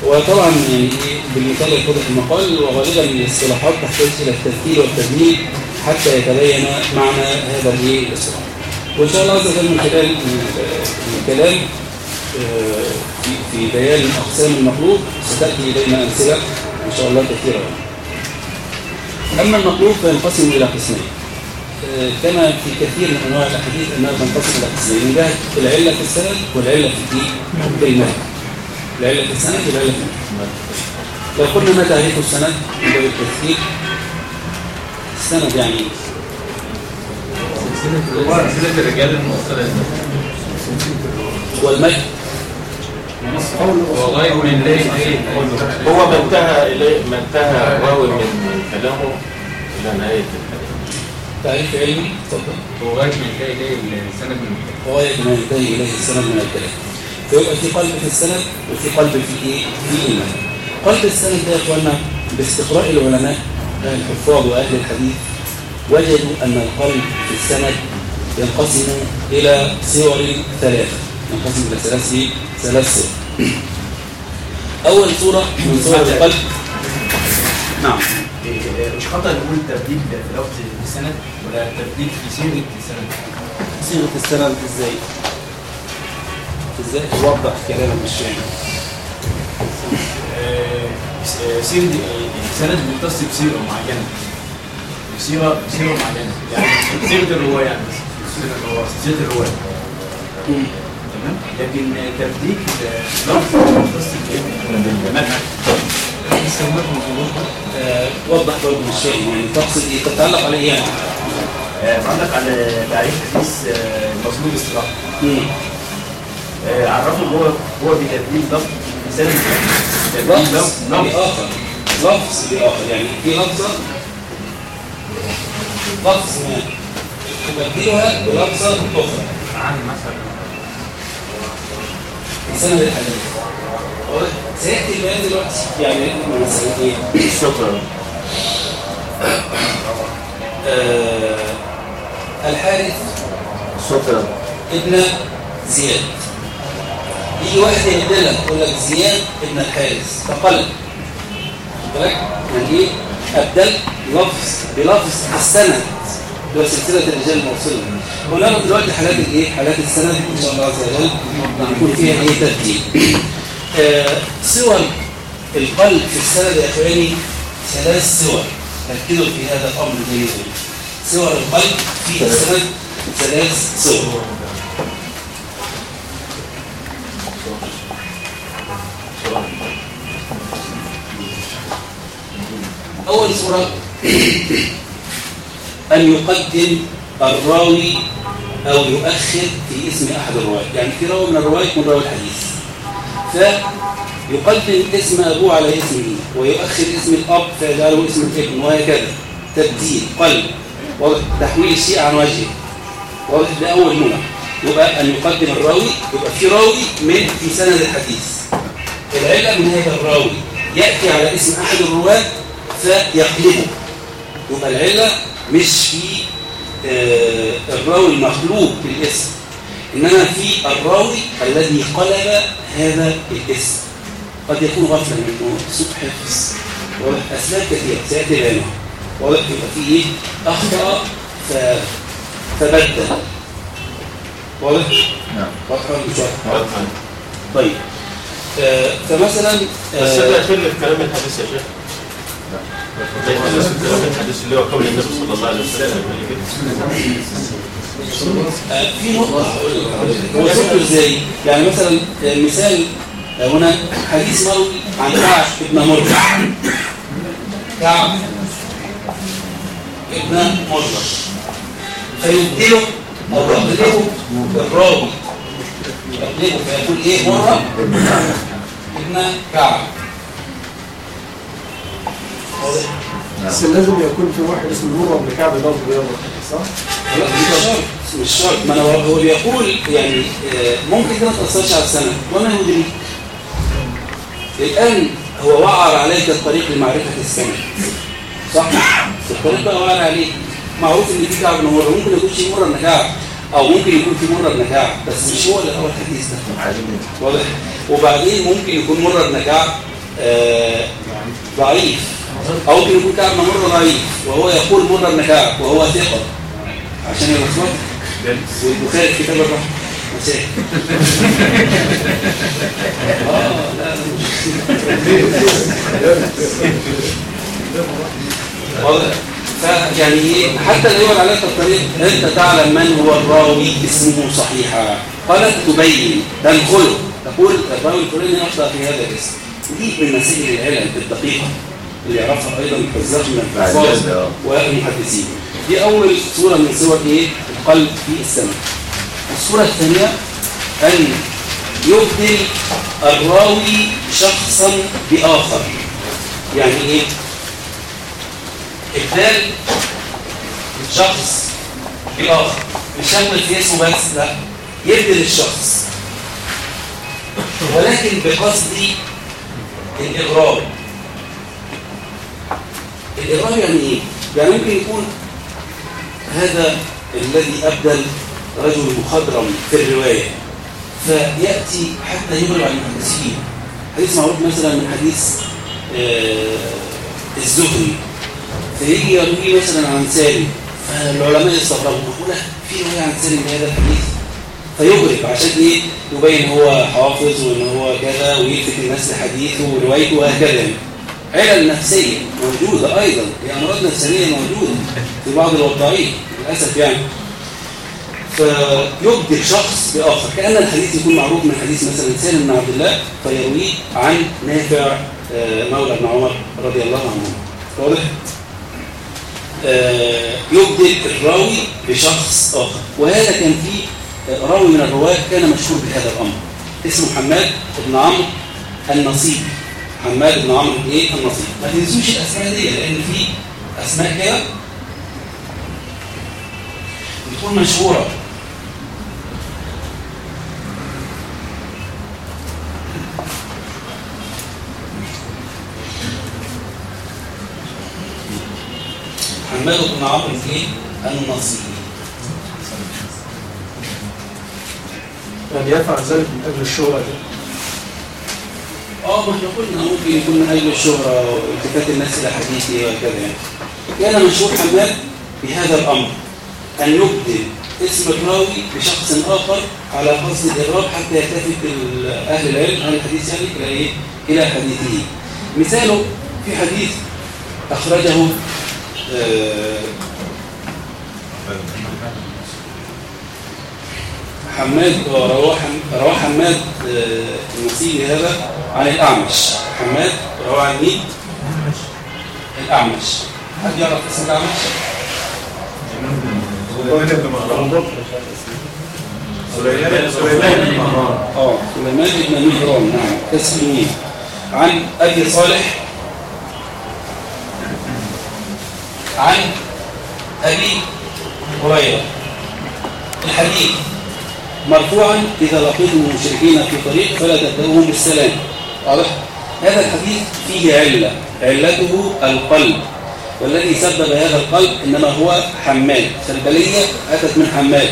وطبعا يعني بالمثال يتضح المقال وغالبا الاصطلاحات تحتاج إلى التذكير والتجميل حتى يتبين معنى هذا الاصطلاح وإن شاء الله عز من خلال الكلام آه، في بيان اقسام المطلوب ستأتي إلينا أمثلة إن شاء الله كثيرة. أما المطلوب فينقسم إلى قسمين. كما في كثير من أنواع الأحاديث أنها تنقسم إلى قسمين ده العلة في السند والعلة في في المتن العلة في السند والعلة في المتن لو قلنا ما تعريف السند من باب التذكير السند يعني سلسلة الرجال لا ينتهي هو ما انتهى إليه ما انتهى الراوي من كلامه إلى نهاية الحديث. تعريف علمي؟ اتفضل. لغاية من لا إليه السند من غاية ما ينتهي إليه السند من الكلام فيبقى في قلب في السند وفي قلب في إيه؟ في المتن قلب السند ده يا إخوانا باستقراء العلماء الحفاظ وأهل الحديث وجدوا أن القلب في السند ينقسم إلى صور ثلاثة. ينقسم إلى ثلاث إيه؟ ثلاث صور. أول صورة من صور القلب. نعم. مش خطأ نقول تبديل في لفظ السند؟ ولا تبديل في صيغة السند. صيغة السند إزاي؟ إزاي؟ توضح كلامك مش فاهم آه، صيغة السند مختص بصيغة معينة. بصيغة بصيغة معينة. يعني صيغة الرواية يعني مثلا صيغة الرواية. تمام؟ لكن تبديل لفظ مختص بالمنهج آه، وضح برضه فاهم يعني تقصد إيه؟ تتعلق على إيه يعني؟ عندك على تعريف حديث آه، المظلوم اصطلاح مم. آه، عرفوا ان هو هو بتبديل لفظ لسان لفظ لفظ لفظ بآخر يعني في لفظة. لفظ ما تبدلها بلفظة أخرى. عن مثلا. الحديث واضح؟ سيأتي البيان دلوقتي يعني مثلا إيه؟ شكرا. آه الحارث شكرا ابن زياد. يجي واحد يبدلك يقول لك زياد ابن الحارث. فقلب بالك يعني إيه أبدل لفظ بلفظ السند. اللي هو سلسلة الرجال الموصله ونرى دلوقتي حالات الإيه؟ حالات السند إن شاء الله عز وجل يكون فيها إيه؟ تبديل. آه صور القلب في السند يا إخواني ثلاث صور. ركزوا في هذا الأمر جيدا. صور القلب في السند ثلاث صور أول صورة *clears throat* أن يقدم الراوي أو يؤخر في اسم أحد الرواية يعني في راوي من الرواية من رواية الحديث. فيقدم اسم أبوه على اسمه ويؤخر اسم الأب فيجعله اسم الابن وهكذا. تبديل قلب. واضح تحويل الشيء عن وجهه واضح؟ ده أول نوع. يبقى أن يقدم الراوي يبقى في راوي من في سند الحديث. العلة من هذا الراوي يأتي على اسم أحد الرواة فيقلبه يبقى العلة مش في آه، الراوي المخلوق بالاسم إنما في الراوي الذي قلب هذا الاسم. قد يكون غفلا منه سوء حفظ واضح؟ أسباب كثيرة. سيأتي بيانها واضح يبقى في إيه أخطأ ف... فبدل. واضح؟ نعم. واضح؟ طيب. آه، فمثلا بس آه، ده يدخل في كلام الحديث يا شيخ. ده يدخل في كلام الحديث اللي هو قول النبي صلى الله عليه وسلم. آه، في نقطة هو ذكر إزاي؟ يعني مثلا مثال هنا حديث مروي عن كعب ابن مرة كعب. ابن مرة فيبدله أو يقلبه الراوي يقلبه فيقول إيه مرة ابن كعب؟ بس لازم يكون في واحد اسمه نور بن كعب برضه بيضرب صح؟ مش شرط مش شرط ما أنا هو بيقول يعني آه، ممكن كده ما تأثرش على السنة وأنا يدري الآن هو وعر عليك الطريق لمعرفة السنة صح؟ الطريق بقى وعر عليك معروف إن في كعب مرة ممكن يكون في مرة نكاع أو ممكن يكون في مرة نكاع بس مش هو اللي أول حديث ده واضح؟ وبعدين ممكن يكون مرة نكاع آه ضعيف. أو ممكن يكون كعب مرة ضعيف وهو يقول مرة نكاع وهو ثقة. عشان يوصلك والبخاري كتاب الرحمة. مساء آه لا لا واضح فيعني إيه حتى لا يقول عليك الطريق أنت تعلم من هو الراوي اسمه صحيحا. قالت تبين. تنقله تقول الراوي الفلاني اخطا في هذا الاسم. دي من مسائل العلم الدقيقه اللي يعرفها أيضا الحذاق من الحفاظ والمحدثين دي أول صوره من صور إيه؟ القلب في السمع الصورة الثانية أن يبدل الراوي شخصا بآخر. يعني إيه؟ إبدال شخص بآخر مش هعمل في اسمه بس لا يبدل الشخص. ولكن بقصد الإغراب. الإغراب يعني إيه؟ يعني ممكن يكون هذا الذي أبدل رجل مخضرم في الرواية. فيأتي حتى يغرب عن المحدثين حديث معروف مثلا من حديث آه الزهري. فيجي يروي مثلا عن سالم فالعلماء يستغربوا معقوله في روايه عن سالم بهذا الحديث. فيغرب عشان إيه؟ يبين هو حافظ وإن هو كذا ويلفت الناس لحديثه وروايته وهكذا يعني. علل نفسية موجودة أيضا هي أمراض نفسية موجودة في بعض الوضعين للأسف يعني. فيبدل شخص بآخر. كأن الحديث يكون معروف من حديث مثلا سالم بن عبد الله فيرويه عن نافع مولى ابن عمر رضي الله عنه. واضح؟ آه يبدل الراوي بشخص آخر. وهذا كان فيه راوي من الرواة كان مشهور بهذا الأمر. اسمه حماد بن عمرو النصيب حماد بن عمرو إيه؟ النصيب ما تنسوش الأسماء دي لأن في أسماء كده بتكون مشهورة. حماد بن عمرو إيه النصيبي يعني يفعل ذلك من أجل الشهرة. دي آه ما إحنا قلنا ممكن يكون من أجل الشهرة والتفات الناس إلى حديثه وكذا يعني. كان مشهور حماد بهذا الأمر أن يبدل اسم الراوي بشخص آخر على قصد الاغراب حتى يلتفت أهل العلم عن الحديث يعني إلى إيه؟ إلى حديثه. مثاله في حديث أخرجه حماد رواه حماد المسيري هذا عن الأعمش. حماد رواه عن؟ الأعمش. حد يعرف اسم الأعمش؟ سليمان بن مهران آه سليمان بن مهران. نعم. مين عن أبي صالح عن أبي هريرة. الحديث مرفوعا إذا لقيتم المشركين في طريق فلا تبدأوهم بالسلام. واضح؟ هذا الحديث فيه علة علته القلب. والذي سبب هذا القلب إنما هو حماد. فالبلية أتت من حماد.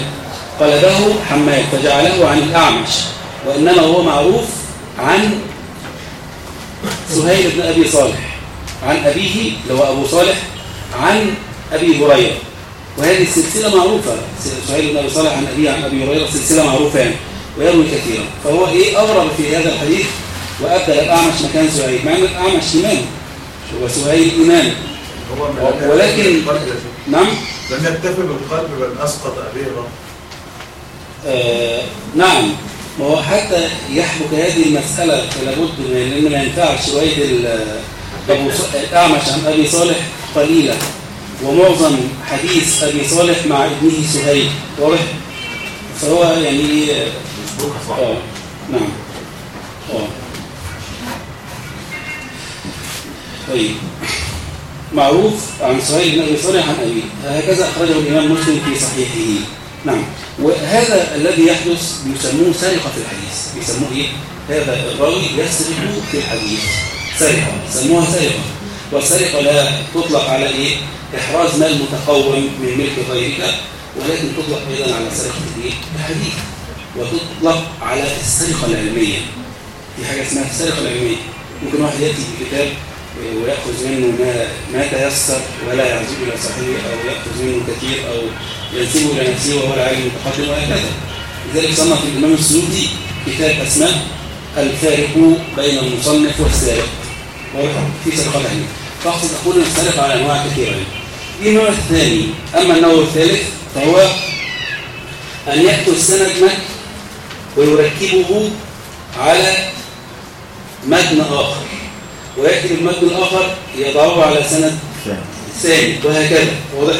قلبه حماد فجعله عن الأعمش. وإنما هو معروف عن سهيل بن أبي صالح. عن أبيه اللي هو أبو صالح عن أبي هريرة. وهذه السلسلة معروفة. سهيل بن أبي صالح عن أبيه عن أبي هريرة. سلسلة معروفة يعني ويروي كثيرا. فهو إيه أغرب في هذا الحديث وأبدل الأعمش مكان سهيل مع أن الأعمش إمام وسهيل إمام ولكن نعم. لم يكتفي بالقلب بل أسقط أبيه آه نعم. ما هو حتى يحبك هذه المسألة فلا بد من لأن ما ينفعش. رواية الأعمش عن أبي صالح قليلة ومعظم حديث أبي صالح مع ابنه سهيل واضح؟ فهو يعني آه نعم. آه. طيب. معروف عن سهيل بن أبي صالح عن أبيه. هكذا أخرجه الإمام مسلم في صحيحه. نعم. وهذا الذي يحدث بيسموه سرقة الحديث. بيسموه إيه؟ هذا الراوي يسرق في الحديث. سرقة سموها سرقة والسرقة لا تطلق على إيه؟ إحراز مال متقوم من ملك غيرك ولكن تطلق أيضا على سرقة الإيه؟ الحديث وتطلق على السرقة العلمية. في حاجة اسمها السرقة العلمية. ممكن واحد يأتي بكتاب ويأخذ منه ما, ما تيسر ولا يعزب إلى صحيح أو يأخذ منه كثير أو ينسبه إلى نفسه وهو العالم المتقدم وهكذا. لذلك صنف الإمام السيوطي كتاب أسماء الفارق بين المصنف والسارق. في فأقصد أقول أن السرقة على أنواع كثيرة. دي النوع الثاني أما النوع الثالث فهو أن يأتوا السند متن ويركبه على متن آخر. ويأتي بالمتن الآخر يضعه على سند ثاني وهكذا. واضح؟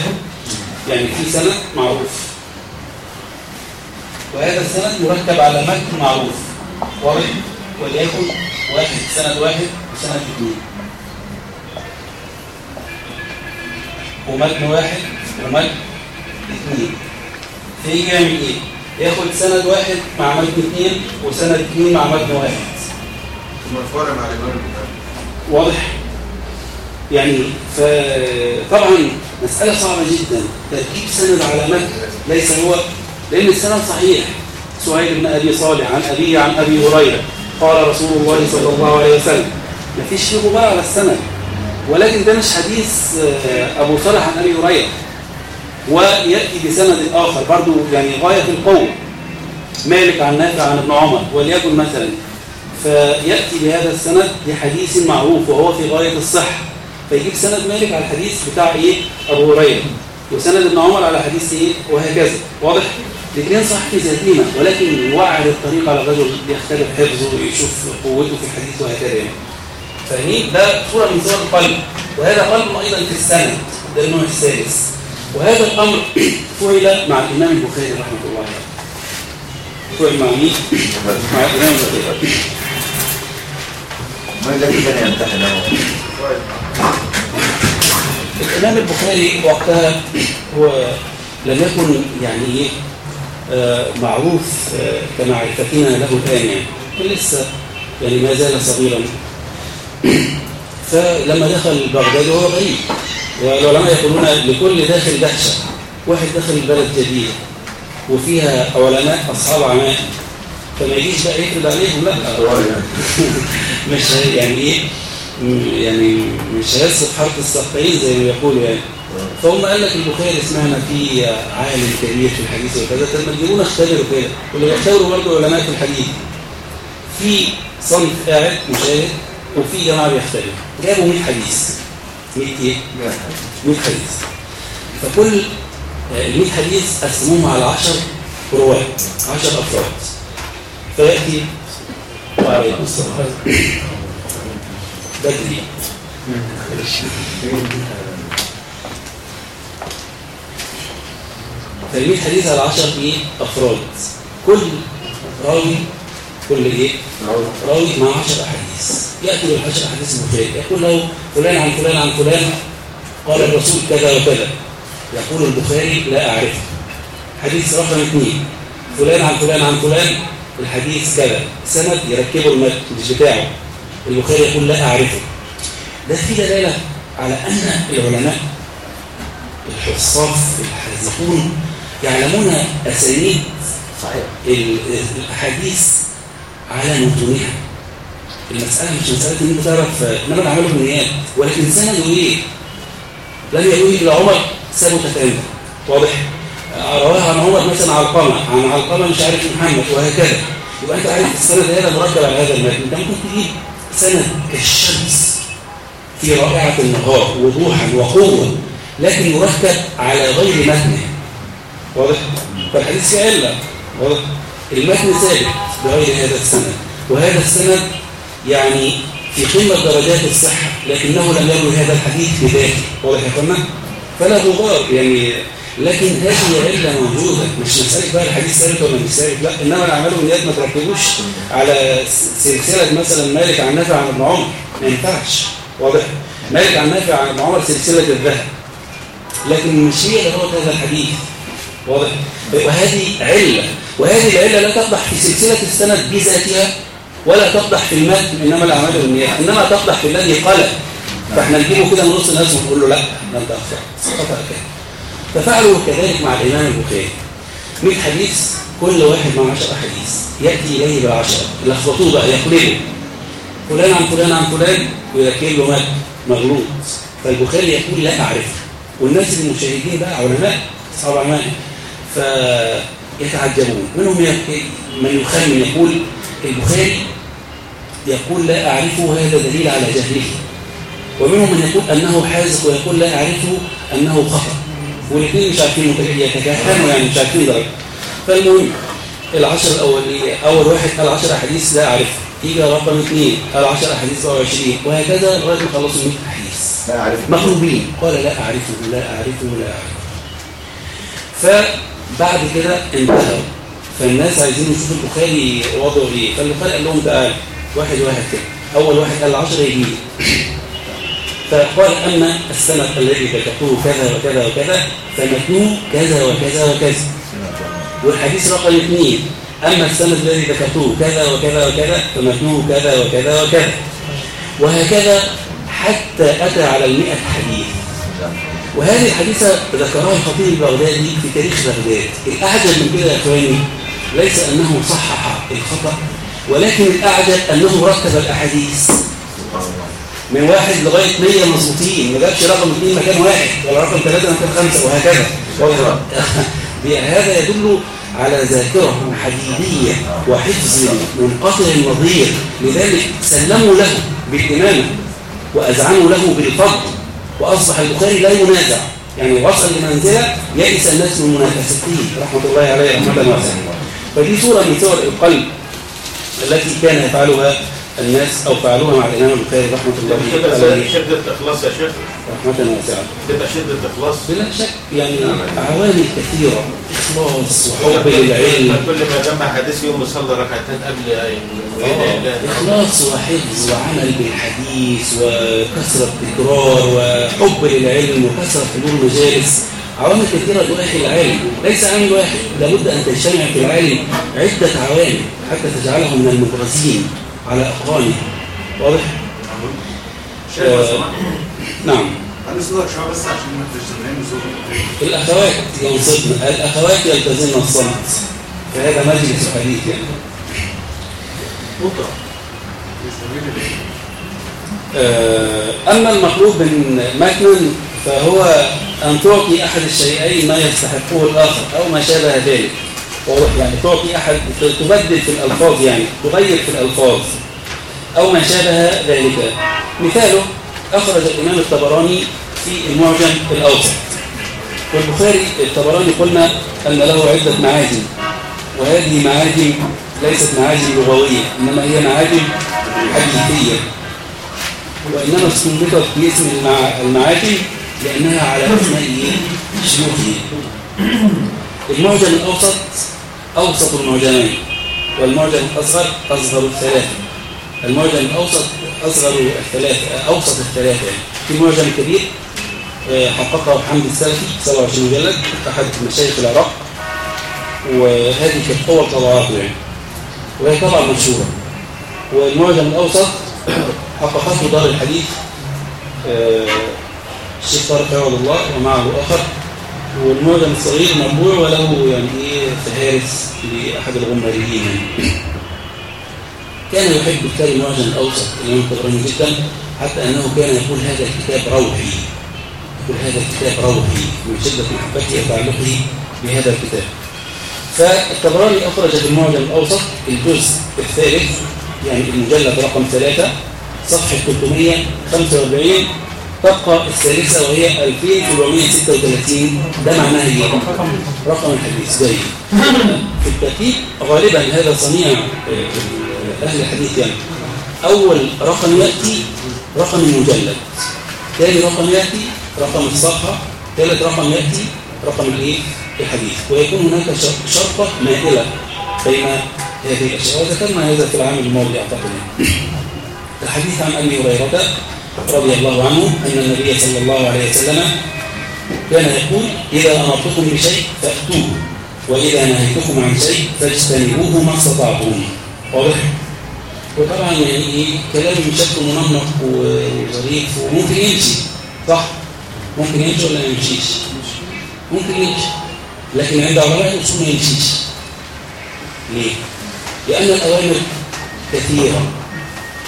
يعني في سند معروف. وهذا السند مركب على متن معروف. واضح؟ وليكن واحد سند واحد وسند اثنين ومتن واحد ومتن اثنين فيجي يعمل إيه؟ ياخد سند واحد مع متن اثنين وسند اثنين مع متن واحد. مرفوع مع الإمام واضح؟ يعني فطبعا مسألة صعبة جدا. تركيب سند على متن ليس هو لأن السند صحيح. سهيل بن أبي صالح عن أبي عن أبي هريرة. قال رسول الله صلى الله عليه وسلم مفيش فيه غبار على السند ولكن ده مش حديث آه، أبو صالح عن أبي هريرة ويأتي بسند آخر برضو يعني غاية القوة مالك عن نافع عن ابن عمر وليكن مثلا فيأتي بهذا السند لحديث معروف وهو في غاية الصحة فيجيب سند مالك على الحديث بتاع إيه؟ أبو هريرة وسند ابن عمر على حديث إيه؟ وهكذا واضح؟ الاثنين صح في ذاتهما ولكن يوعد الطريق على الرجل يختلف حفظه ويشوف قوته في الحديث وهكذا يعني. فاهمين ده صورة من صور القلب. وهذا قلب أيضا في السند ده النوع الثالث وهذا الأمر *clears throat* فعل مع الإمام البخاري رحمة الله عليه. فعل مع مين؟ *clears throat* مع الإمام البخاري. ما الذي كان يمتحنه؟ الإمام البخاري وقتها هو لم يكن يعني إيه معروف آه، كمعرفتنا له الآن لسه يعني ما زال صغيرا. *clears throat* فلما دخل بغداد وهو غريب والعلماء يقولون لكل داخل دهشة واحد دخل البلد جديد وفيها علماء أصحاب عماء فما يجيش بقى يفرض عليهم لا. *laughs* مش يعني إيه؟ يعني مش هيصف حرف السقين زي ما يقولوا يعني. فهم قال لك البخاري سمعنا فيه عالم كبير في الحديث وكذا. طب ما اختبروا كده واللي بيختبروا برضه علماء في الحديث. في صنف قاعد مشاهد وفي جماعة بيختبروا جابوا 100 حديث. 100 إيه؟ 100 حديث. فكل ال 100 حديث قسموهم على 10 رواة. 10 أفراد. فيأتي وعليكم السلام. بدري. فالمية حديث على عشر إيه؟ أفراد. كل راوي كل إيه؟ راوي مع عشر أحاديث. ياتي بالعشر أحاديث البخاري يقول له فلان عن فلان عن فلان قال الرسول كذا وكذا. يقول البخاري لا اعرفه حديث رقم اثنين. فلان عن فلان عن فلان الحديث كذا. سند يركبه المتن مش بتاعه. البخاري يقول لا أعرفه. ده في دلالة على أن العلماء الحصاف الحاذقون يعلمون اسانيد صحيح. ال- الأحاديث على متونها المسألة مش مسألة إن أنت تعرف انما العمل بالنيات ولكن سنده إيه؟ لم يروي إلى عمر ثبتت عنده واضح؟ رواها عن عمر مثلا علقمة عن علقمة مش عارف محمد وهكذا. يبقى أنت عارف السند هذا مركب على هذا المتن أنت ممكن تجيب سند كالشمس في رائعة النهار وضوحا وقوة لكن يركب على غير متنه واضح؟ فالحديث فيه عله واضح؟ المتن ثابت بغير هذا السند. وهذا السند يعني في قمة درجات الصحة لكنه لم يروي هذا الحديث بذاته واضح يا أخوانا؟ فلا غبار يعني. لكن هذه علة موجودة. مش مسألة بقى الحديث ثابت ولا مش ثابت؟ لا إنما الأعمال والنيات ما تركبوش على سلسلة مثلا مالك عن نافع عن ابن عمر. ما ينفعش. واضح؟ مالك عن نافع عن ابن عمر سلسلة الذهب. لكن مش هي هو هذا الحديث. واضح؟ وهذه علة. وهذه العلة لا تقدح في سلسلة السند بذاتها ولا تقدح في المتن إنما الأعمال بالنيات إنما تقدح في الذي قال فإحنا نجيبه كده من نص الناس ونقول له لا انت اخطات خطا كده ففعلوا كذلك مع الإمام البخاري. 100 حديث كل واحد مع 10 حديث. يأتي إليه بالعشره يلخبطوه بقى يقلبوا فلان عن فلان عن فلان ويركب له متن مغلوط. فالبخاري يقول لا أعرفه. والناس المشاهدين بقى علماء أصحاب علماء فيتعجبون. منهم من يخمن يقول البخاري يقول لا أعرفه هذا دليل على جهله. ومنهم من يقول أنه حازق ويقول لا أعرفه أنه خطأ. والاثنين مش عارفين يتكهنوا يعني مش عارفين درجة. فالمهم العشر الأولية أول واحد قال 10 أحاديث لا أعرفه يجي رقم اثنين قال 10 أحاديث أو 20 وهكذا لغاية ما خلصوا 100 حديث لا أعرف. مغلوبين قال لا أعرفه لا أعرفه لا أعرفه. فبعد كده انتهوا فالناس عايزين يشوفوا البخاري وضعه إيه. فالبخاري قال لهم تعالى واحد واحد كده. أول واحد قال 10 يجي فقال أما السند الذي ذكرته كذا وكذا وكذا فمتنوه كذا وكذا وكذا. والحديث رقم اثنين أما السند الذي ذكرته كذا وكذا وكذا فمتنوه كذا وكذا وكذا. وهكذا حتى أتى على المئة حديث. وهذه الحديثة ذكرها الخطيب البغدادي في تاريخ بغداد. الأعجب من كده يا إخواني ليس أنه صحح الخطأ ولكن الأعجب أنه رتب الأحاديث. من واحد لغاية 100 مظبوطين ما جابش رقم اثنين مكان واحد ولا رقم ثلاثة مكان خمسة وهكذا. *laughs* هذا يدل على ذاكرة حديدية وحفظ منقطع النظير لذلك سلموا له بالإمامة وأذعنوا له بالفضل. وأصبح البخاري لا ينازع يعني وصل لمنزلة يئس الناس من منافسته رحمة الله عليه رحمة واسعة فدي صورة من صور القلب التي كان يفعلها الناس أو فعلوها مع الإمام البخاري رحمة الله عليه شدة إخلاص يا شيخ. رحمة واسعة تبقى شدة إخلاص. بلا شك يعني عوامل كثيرة إخلاص وحب للعلم كل ما جمع حديث يوم يصلي ركعتين قبل إخلاص وحفظ وعمل بالحديث وكثرة تكرار وحب للعلم وكثرة حضور مجالس عوامل كثيرة تؤهل العالم ليس عامل واحد. لابد أن تجتمع في العالم عدة عوامل حتى تجعله من المبرزين على أقرانه واضح؟ آه نعم. صدق بس عشان ما تجتمعين صوت الأخوات ينصبن الأخوات يلتزمن الصمت فهذا مجلس حديث يعني أما المطلوب من متن فهو أن تعطي أحد الشيئين ما يستحقه الآخر أو ما شابه ذلك؟ يعني تعطي أحد تبدل في الألفاظ يعني تغير في الألفاظ أو ما شابه ذلك مثاله أخرج الإمام الطبراني في المعجم الأوسط. والبخاري الطبراني قلنا أن له عدة معاجم وهذه معاجم ليست معاجم لغوية إنما هي معاجم حديثية. وإنما استنبطت باسم المع... المعاجم لأنها على أسماء شيوخه المعجم الأوسط أوسط المعجمين والمعجم الأصغر أصغر الثلاثة. المعجم الأوسط أصغر الثلاثة أوسط الثلاثة في المعجم الكبير حققه حمد السلفي 27 مجلد أحد مشايخ العراق. وهذه كانت أول طبعاته يعني. وهي طبعا مشهورة. والمعجم الأوسط *coughs* حققته دار الحديث الشيخ طارق عوض الله ومعه آخر. والمعجم الصغير مطبوع وله يعني إيه فهارس لأحد الغماريين يعني. كان يحب كتاب المعجم الأوسط الإمام الطبراني جدا حتى أنه كان يقول هذا الكتاب روحي. يقول هذا الكتاب روحي من شدة محبته وتعلقه بهذا الكتاب. فالطبراني أخرج في المعجم الأوسط الجزء الثالث يعني المجلد رقم ثلاثة صفحة 345 تبقى الثالثة وهي 2736 ده معناها إيه؟ رقم الحديث. جيد. في الترتيب غالبا هذا صنيع أهل الحديث يعني. أول رقم يأتي رقم المجلد. ثاني رقم يأتي رقم الصفحة. ثالث رقم يأتي رقم الإيه؟ الحديث. ويكون هناك شرطة مائلة بين هذه الأشياء. وذكرنا هذا في العام الماضي أعتقد الحديث عن أبي هريرة رضي الله عنه أن النبي صلى الله عليه وسلم كان يقول إذا أمرتكم بشيء فأتوه وإذا نهيتكم عن شيء فاجتنبوه ما استطعتم. واضح. وطبعا يعني إيه كلامي شكله منمق وظريف وممكن يمشي صح؟ ممكن يمشي ولا ما يمشيش؟ ممكن يمشي. لكن عند علماء الاصول ما يمشيش. ليه؟ لأن الأوامر كثيرة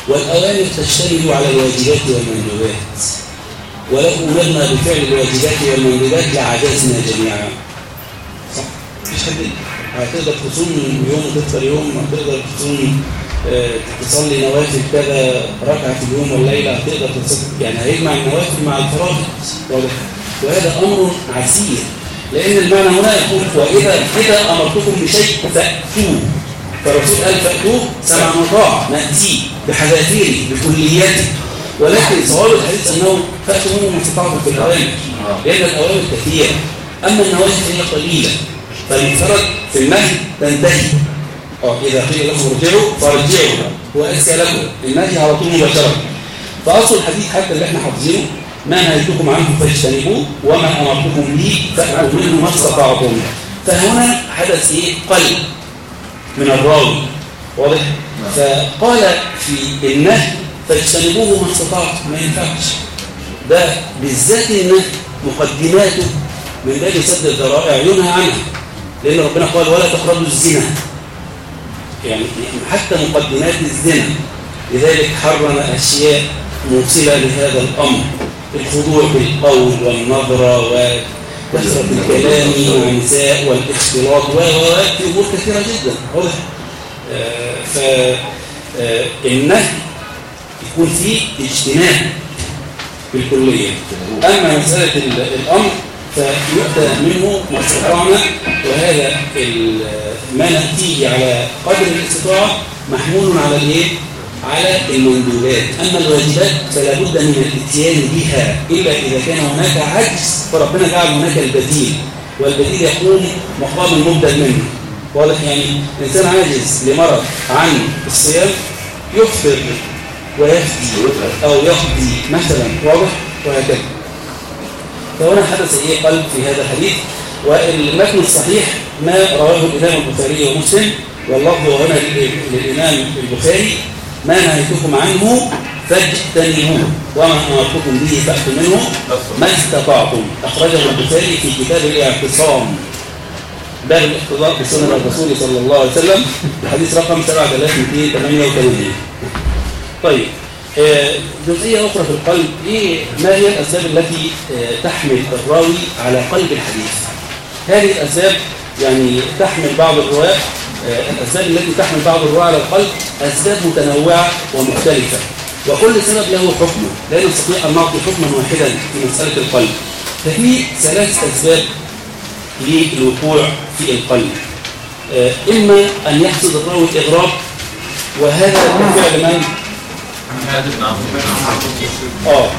والأوامر تشتمل على الواجبات والمندوبات ولو امرنا بفعل الواجبات والمندوبات لعجزنا جميعا. صح؟ مفيش حد هتقدر تصوم يوم وتفطر يوم هتقدر تصوم آه، تصلي نوافل كذا ركعة في اليوم والليلة هتقدر تصلي يعني هيجمع النوافل مع الفرائض. واضح. وهذا أمر عسير. لأن المعنى هنا يقول وإذا إذا أمرتكم بشيء فأتوه. فالرسول قال فأتوه سمع مطاع ناتيه بحذافيره بكلياته ولكن صواب الحديث أنه فاتوا منه ما استطعتم في الأوامر لأن الأوامر كثيرة. أما النوافل هي قليلة. فالمفترض في النهي تنتهي. آه إذا قيل لكم ارجعوا فارجعوا. واسيا لكم النهي على طول مباشرة. فأصل الحديث حتى اللي إحنا حافظينه ما نهيتكم عنه فاجتنبوه وما أمرتكم به فاتوا منه ما استطعتم. فهنا حدث إيه؟ قلب من الراوي. واضح؟ فقال في النهي فاجتنبوه ما استطعتم ما ينفعش. ده بالذات النهي مقدماته من باب سد الذرائع ينهى عنها. لأن ربنا قال ولا تقربوا الزنا يعني حتى مقدمات الزنا لذلك حرم أشياء موصلة لهذا الأمر. الخضوع بالقول والنظرة وكثرة الكلام مع النساء والاختلاط وفي أمور كثيرة جدا. واضح؟ فالنهي يكون فيه اجتناب بالكلية. أما مسألة الأمر فيؤتى منه ما استطعنا وهذا ما نأتيه على قدر الاستطاعة محمول على الإيه؟ على المندوبات. أما الواجبات فلا بد من الاتيان بها إلا إذا كان هناك عجز فربنا جعل هناك البديل والبديل يقوم مقام المبدل منه. واضح يعني؟ الإنسان عاجز لمرض عن الصيام يفطر ويفدي أو يقضي مثلا واضح؟ وهكذا. فهنا حدث إيه؟ قلب في هذا الحديث. والمتن الصحيح ما رواه الإمام البخاري ومسلم واللفظ هنا للإمام البخاري. ما نهيتكم عنه فاجتنبوه. وما أمرتكم به فأتوا منه ما استطعتم. أخرجه البخاري في كتاب الاعتصام. باب الاقتضاء بسنة الرسول صلى الله عليه وسلم. الحديث رقم 7288 طيب. جزئية أخرى في القلب إيه ما هي الأسباب التي تحمل الراوي على قلب الحديث؟ هذه الأسباب يعني تحمل بعض الرواة الأسباب التي تحمل بعض الرواة على القلب أسباب متنوعة ومختلفة وكل سبب له حكمه لا نستطيع أن نعطي حكما واحدا في مسألة القلب. ففي ثلاث أسباب للوقوع في القلب إما أن يحصل الراوي الإغراب وهذا فعل من؟ آه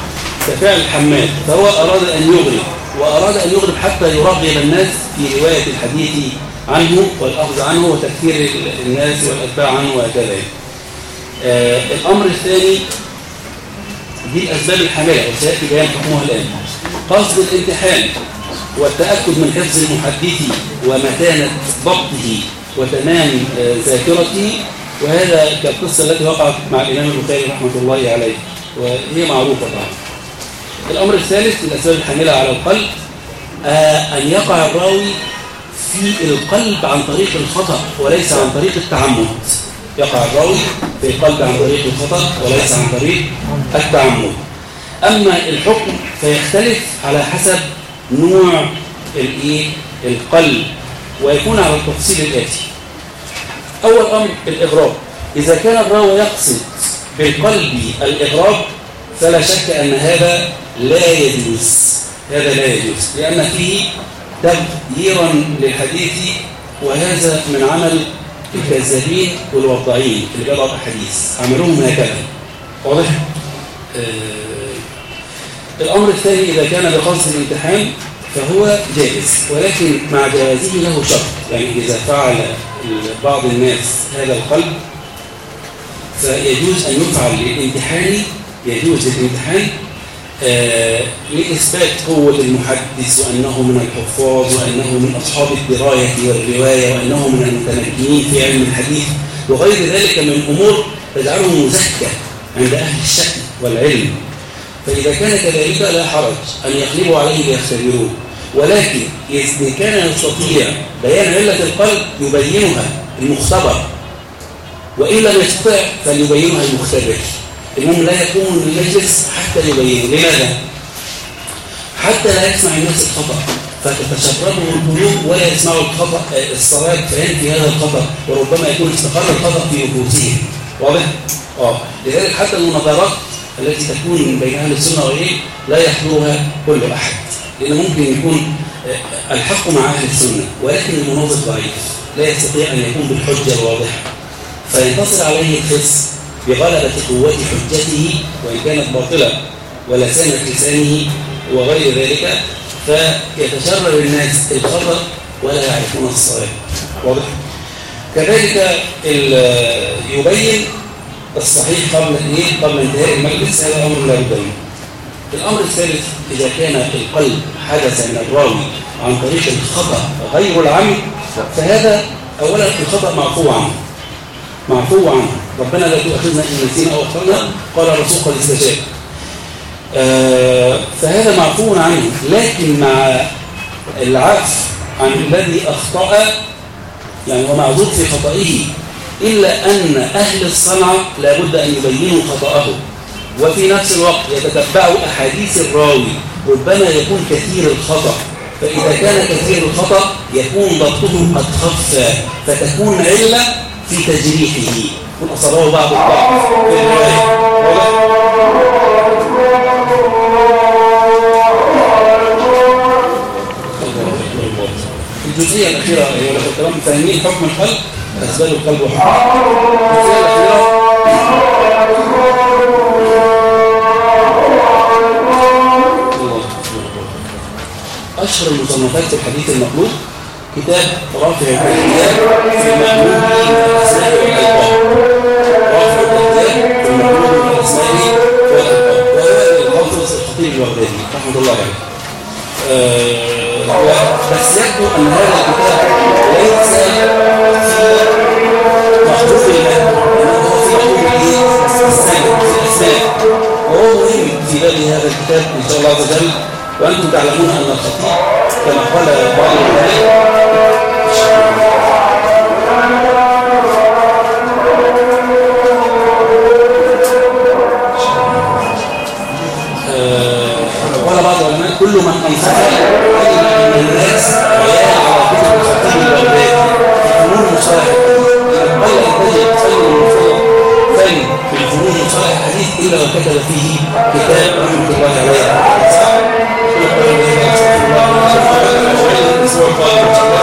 كفعل الحماد. فهو أراد أن يغرب وأراد أن يغرب حتى يرغب الناس في رواية الحديث عنه والأخذ عنه وتكثير الناس والأتباع عنه وهكذا آه الأمر الثاني دي الأسباب الحاملة وسيأتي بيان حكمها الآن. قصد الامتحان والتأكد من حفظ المحدث ومتانة ضبطه وتمام آه ذاكرته وهذا كالقصة التي وقعت مع الإمام البخاري رحمة الله عليه وهي معروفة طبعا. الأمر الثالث الأسباب الحاملة على القلب آه أن يقع الراوي في القلب عن طريق الخطأ وليس عن طريق التعمد. يقع الراوي في القلب عن طريق الخطأ وليس عن طريق التعمد. أما الحكم فيختلف على حسب نوع القلب ويكون على التفصيل الآتي. أول أمر الإغراب. إذا كان الراوي يقصد بالقلب الإغراب فلا شك أن هذا لا يجوز. هذا لا يجوز لأن فيه تغييرا للحديث وهذا من عمل الكذابين والوضعين اللي بيضعوا الحديث. عملوهم هكذا. واضح؟ آه الأمر الثاني إذا كان بقصد الامتحان فهو جائز ولكن مع جوازه له شرط. يعني إذا فعل بعض الناس هذا القلب فيجوز أن يفعل للامتحان يجوز للامتحان آه لإثبات قوة المحدث وأنه من الحفاظ وأنه من أصحاب الدراية والرواية وأنه من المتمكنين في علم الحديث وغير ذلك من أمور تجعله مزكى عند أهل الشك والعلم. فإذا كان كذلك لا حرج أن يقلبوا عليه ليختبروه ولكن إذا كان يستطيع بيان علة القلب يبينها المختبر. وإن لم يستطع فليبينها المختبر. المهم لا يكون المجلس حتى يبينه. لماذا؟ حتى لا يسمع الناس الخطأ فتتشربه القلوب ولا يسمعوا الخطأ الصواب فينفي هذا الخطأ وربما يكون استقر الخطأ في نفوسهم واضح؟ آه. لذلك حتى المناظرات التي تكون بين أهل السنة وغيرهم لا يحضرها كل أحد. لأن ممكن يكون آه، الحق مع أهل السنة ولكن المناظر ضعيف لا يستطيع أن يكون بالحجة الواضحة. فينتصر عليه الخص بغلبة قوة حجته وإن كانت باطلة ولسانه لسانه وغير ذلك فيتشرر الناس الخطأ ولا يعرفون الصواب واضح؟ كذلك ال- يبين الصحيح قبل إيه قبل انتهاء المجلس هذا أمر لا بد منه الأمر الثالث إذا كان القلب حدث من الراوي عن طريق الخطأ غير العمد فهذا اولا الخطأ معفو عنه. معفو عنه. ربنا لا تؤاخذنا إن نسينا أو أخطأنا قال الرسول قد استجاب. آه فهذا معفو عنه. لكن مع العفو عن الذي أخطأ يعني هو معذور في خطئه إلا أن أهل الصنعة لابد أن يبينوا خطأه. وفي نفس الوقت يتتبعوا أحاديث الراوي ربما يكون كثير الخطأ. فإذا كان كثير الخطأ يكون ضبطه قد خف فتكون علة في تجريحه. يكون أصابه بعض الضعف. في الرواية؟ الجزئية الأخيرة هي لو الكلام فاهمين حكم القلب أسباب القلب وحكم الجزئية الأخيرة أشهر المصنفات في الحديث المقلوب كتاب رافع الأحياء في المقلوب من الأسماء والألقاب رافع الأحياء في المقلوب من الأسماء والألقاب وهذا الحافظ الخطيب البغدادي رحمه الله عليه آه، يبدو أن هذا الكتاب ليس في محفوظ الله إنما هو في الإيه؟ السنة في الأسماء وهو مهم في باب هذا الكتاب إن شاء الله عز وجل وأنتم تعلمون أن الخطيب كما قال بعض آه، قال بعض العلماء كل من ان الناس الخطيب فن إلا وكتب فيه كتاب رحمه الله Yes,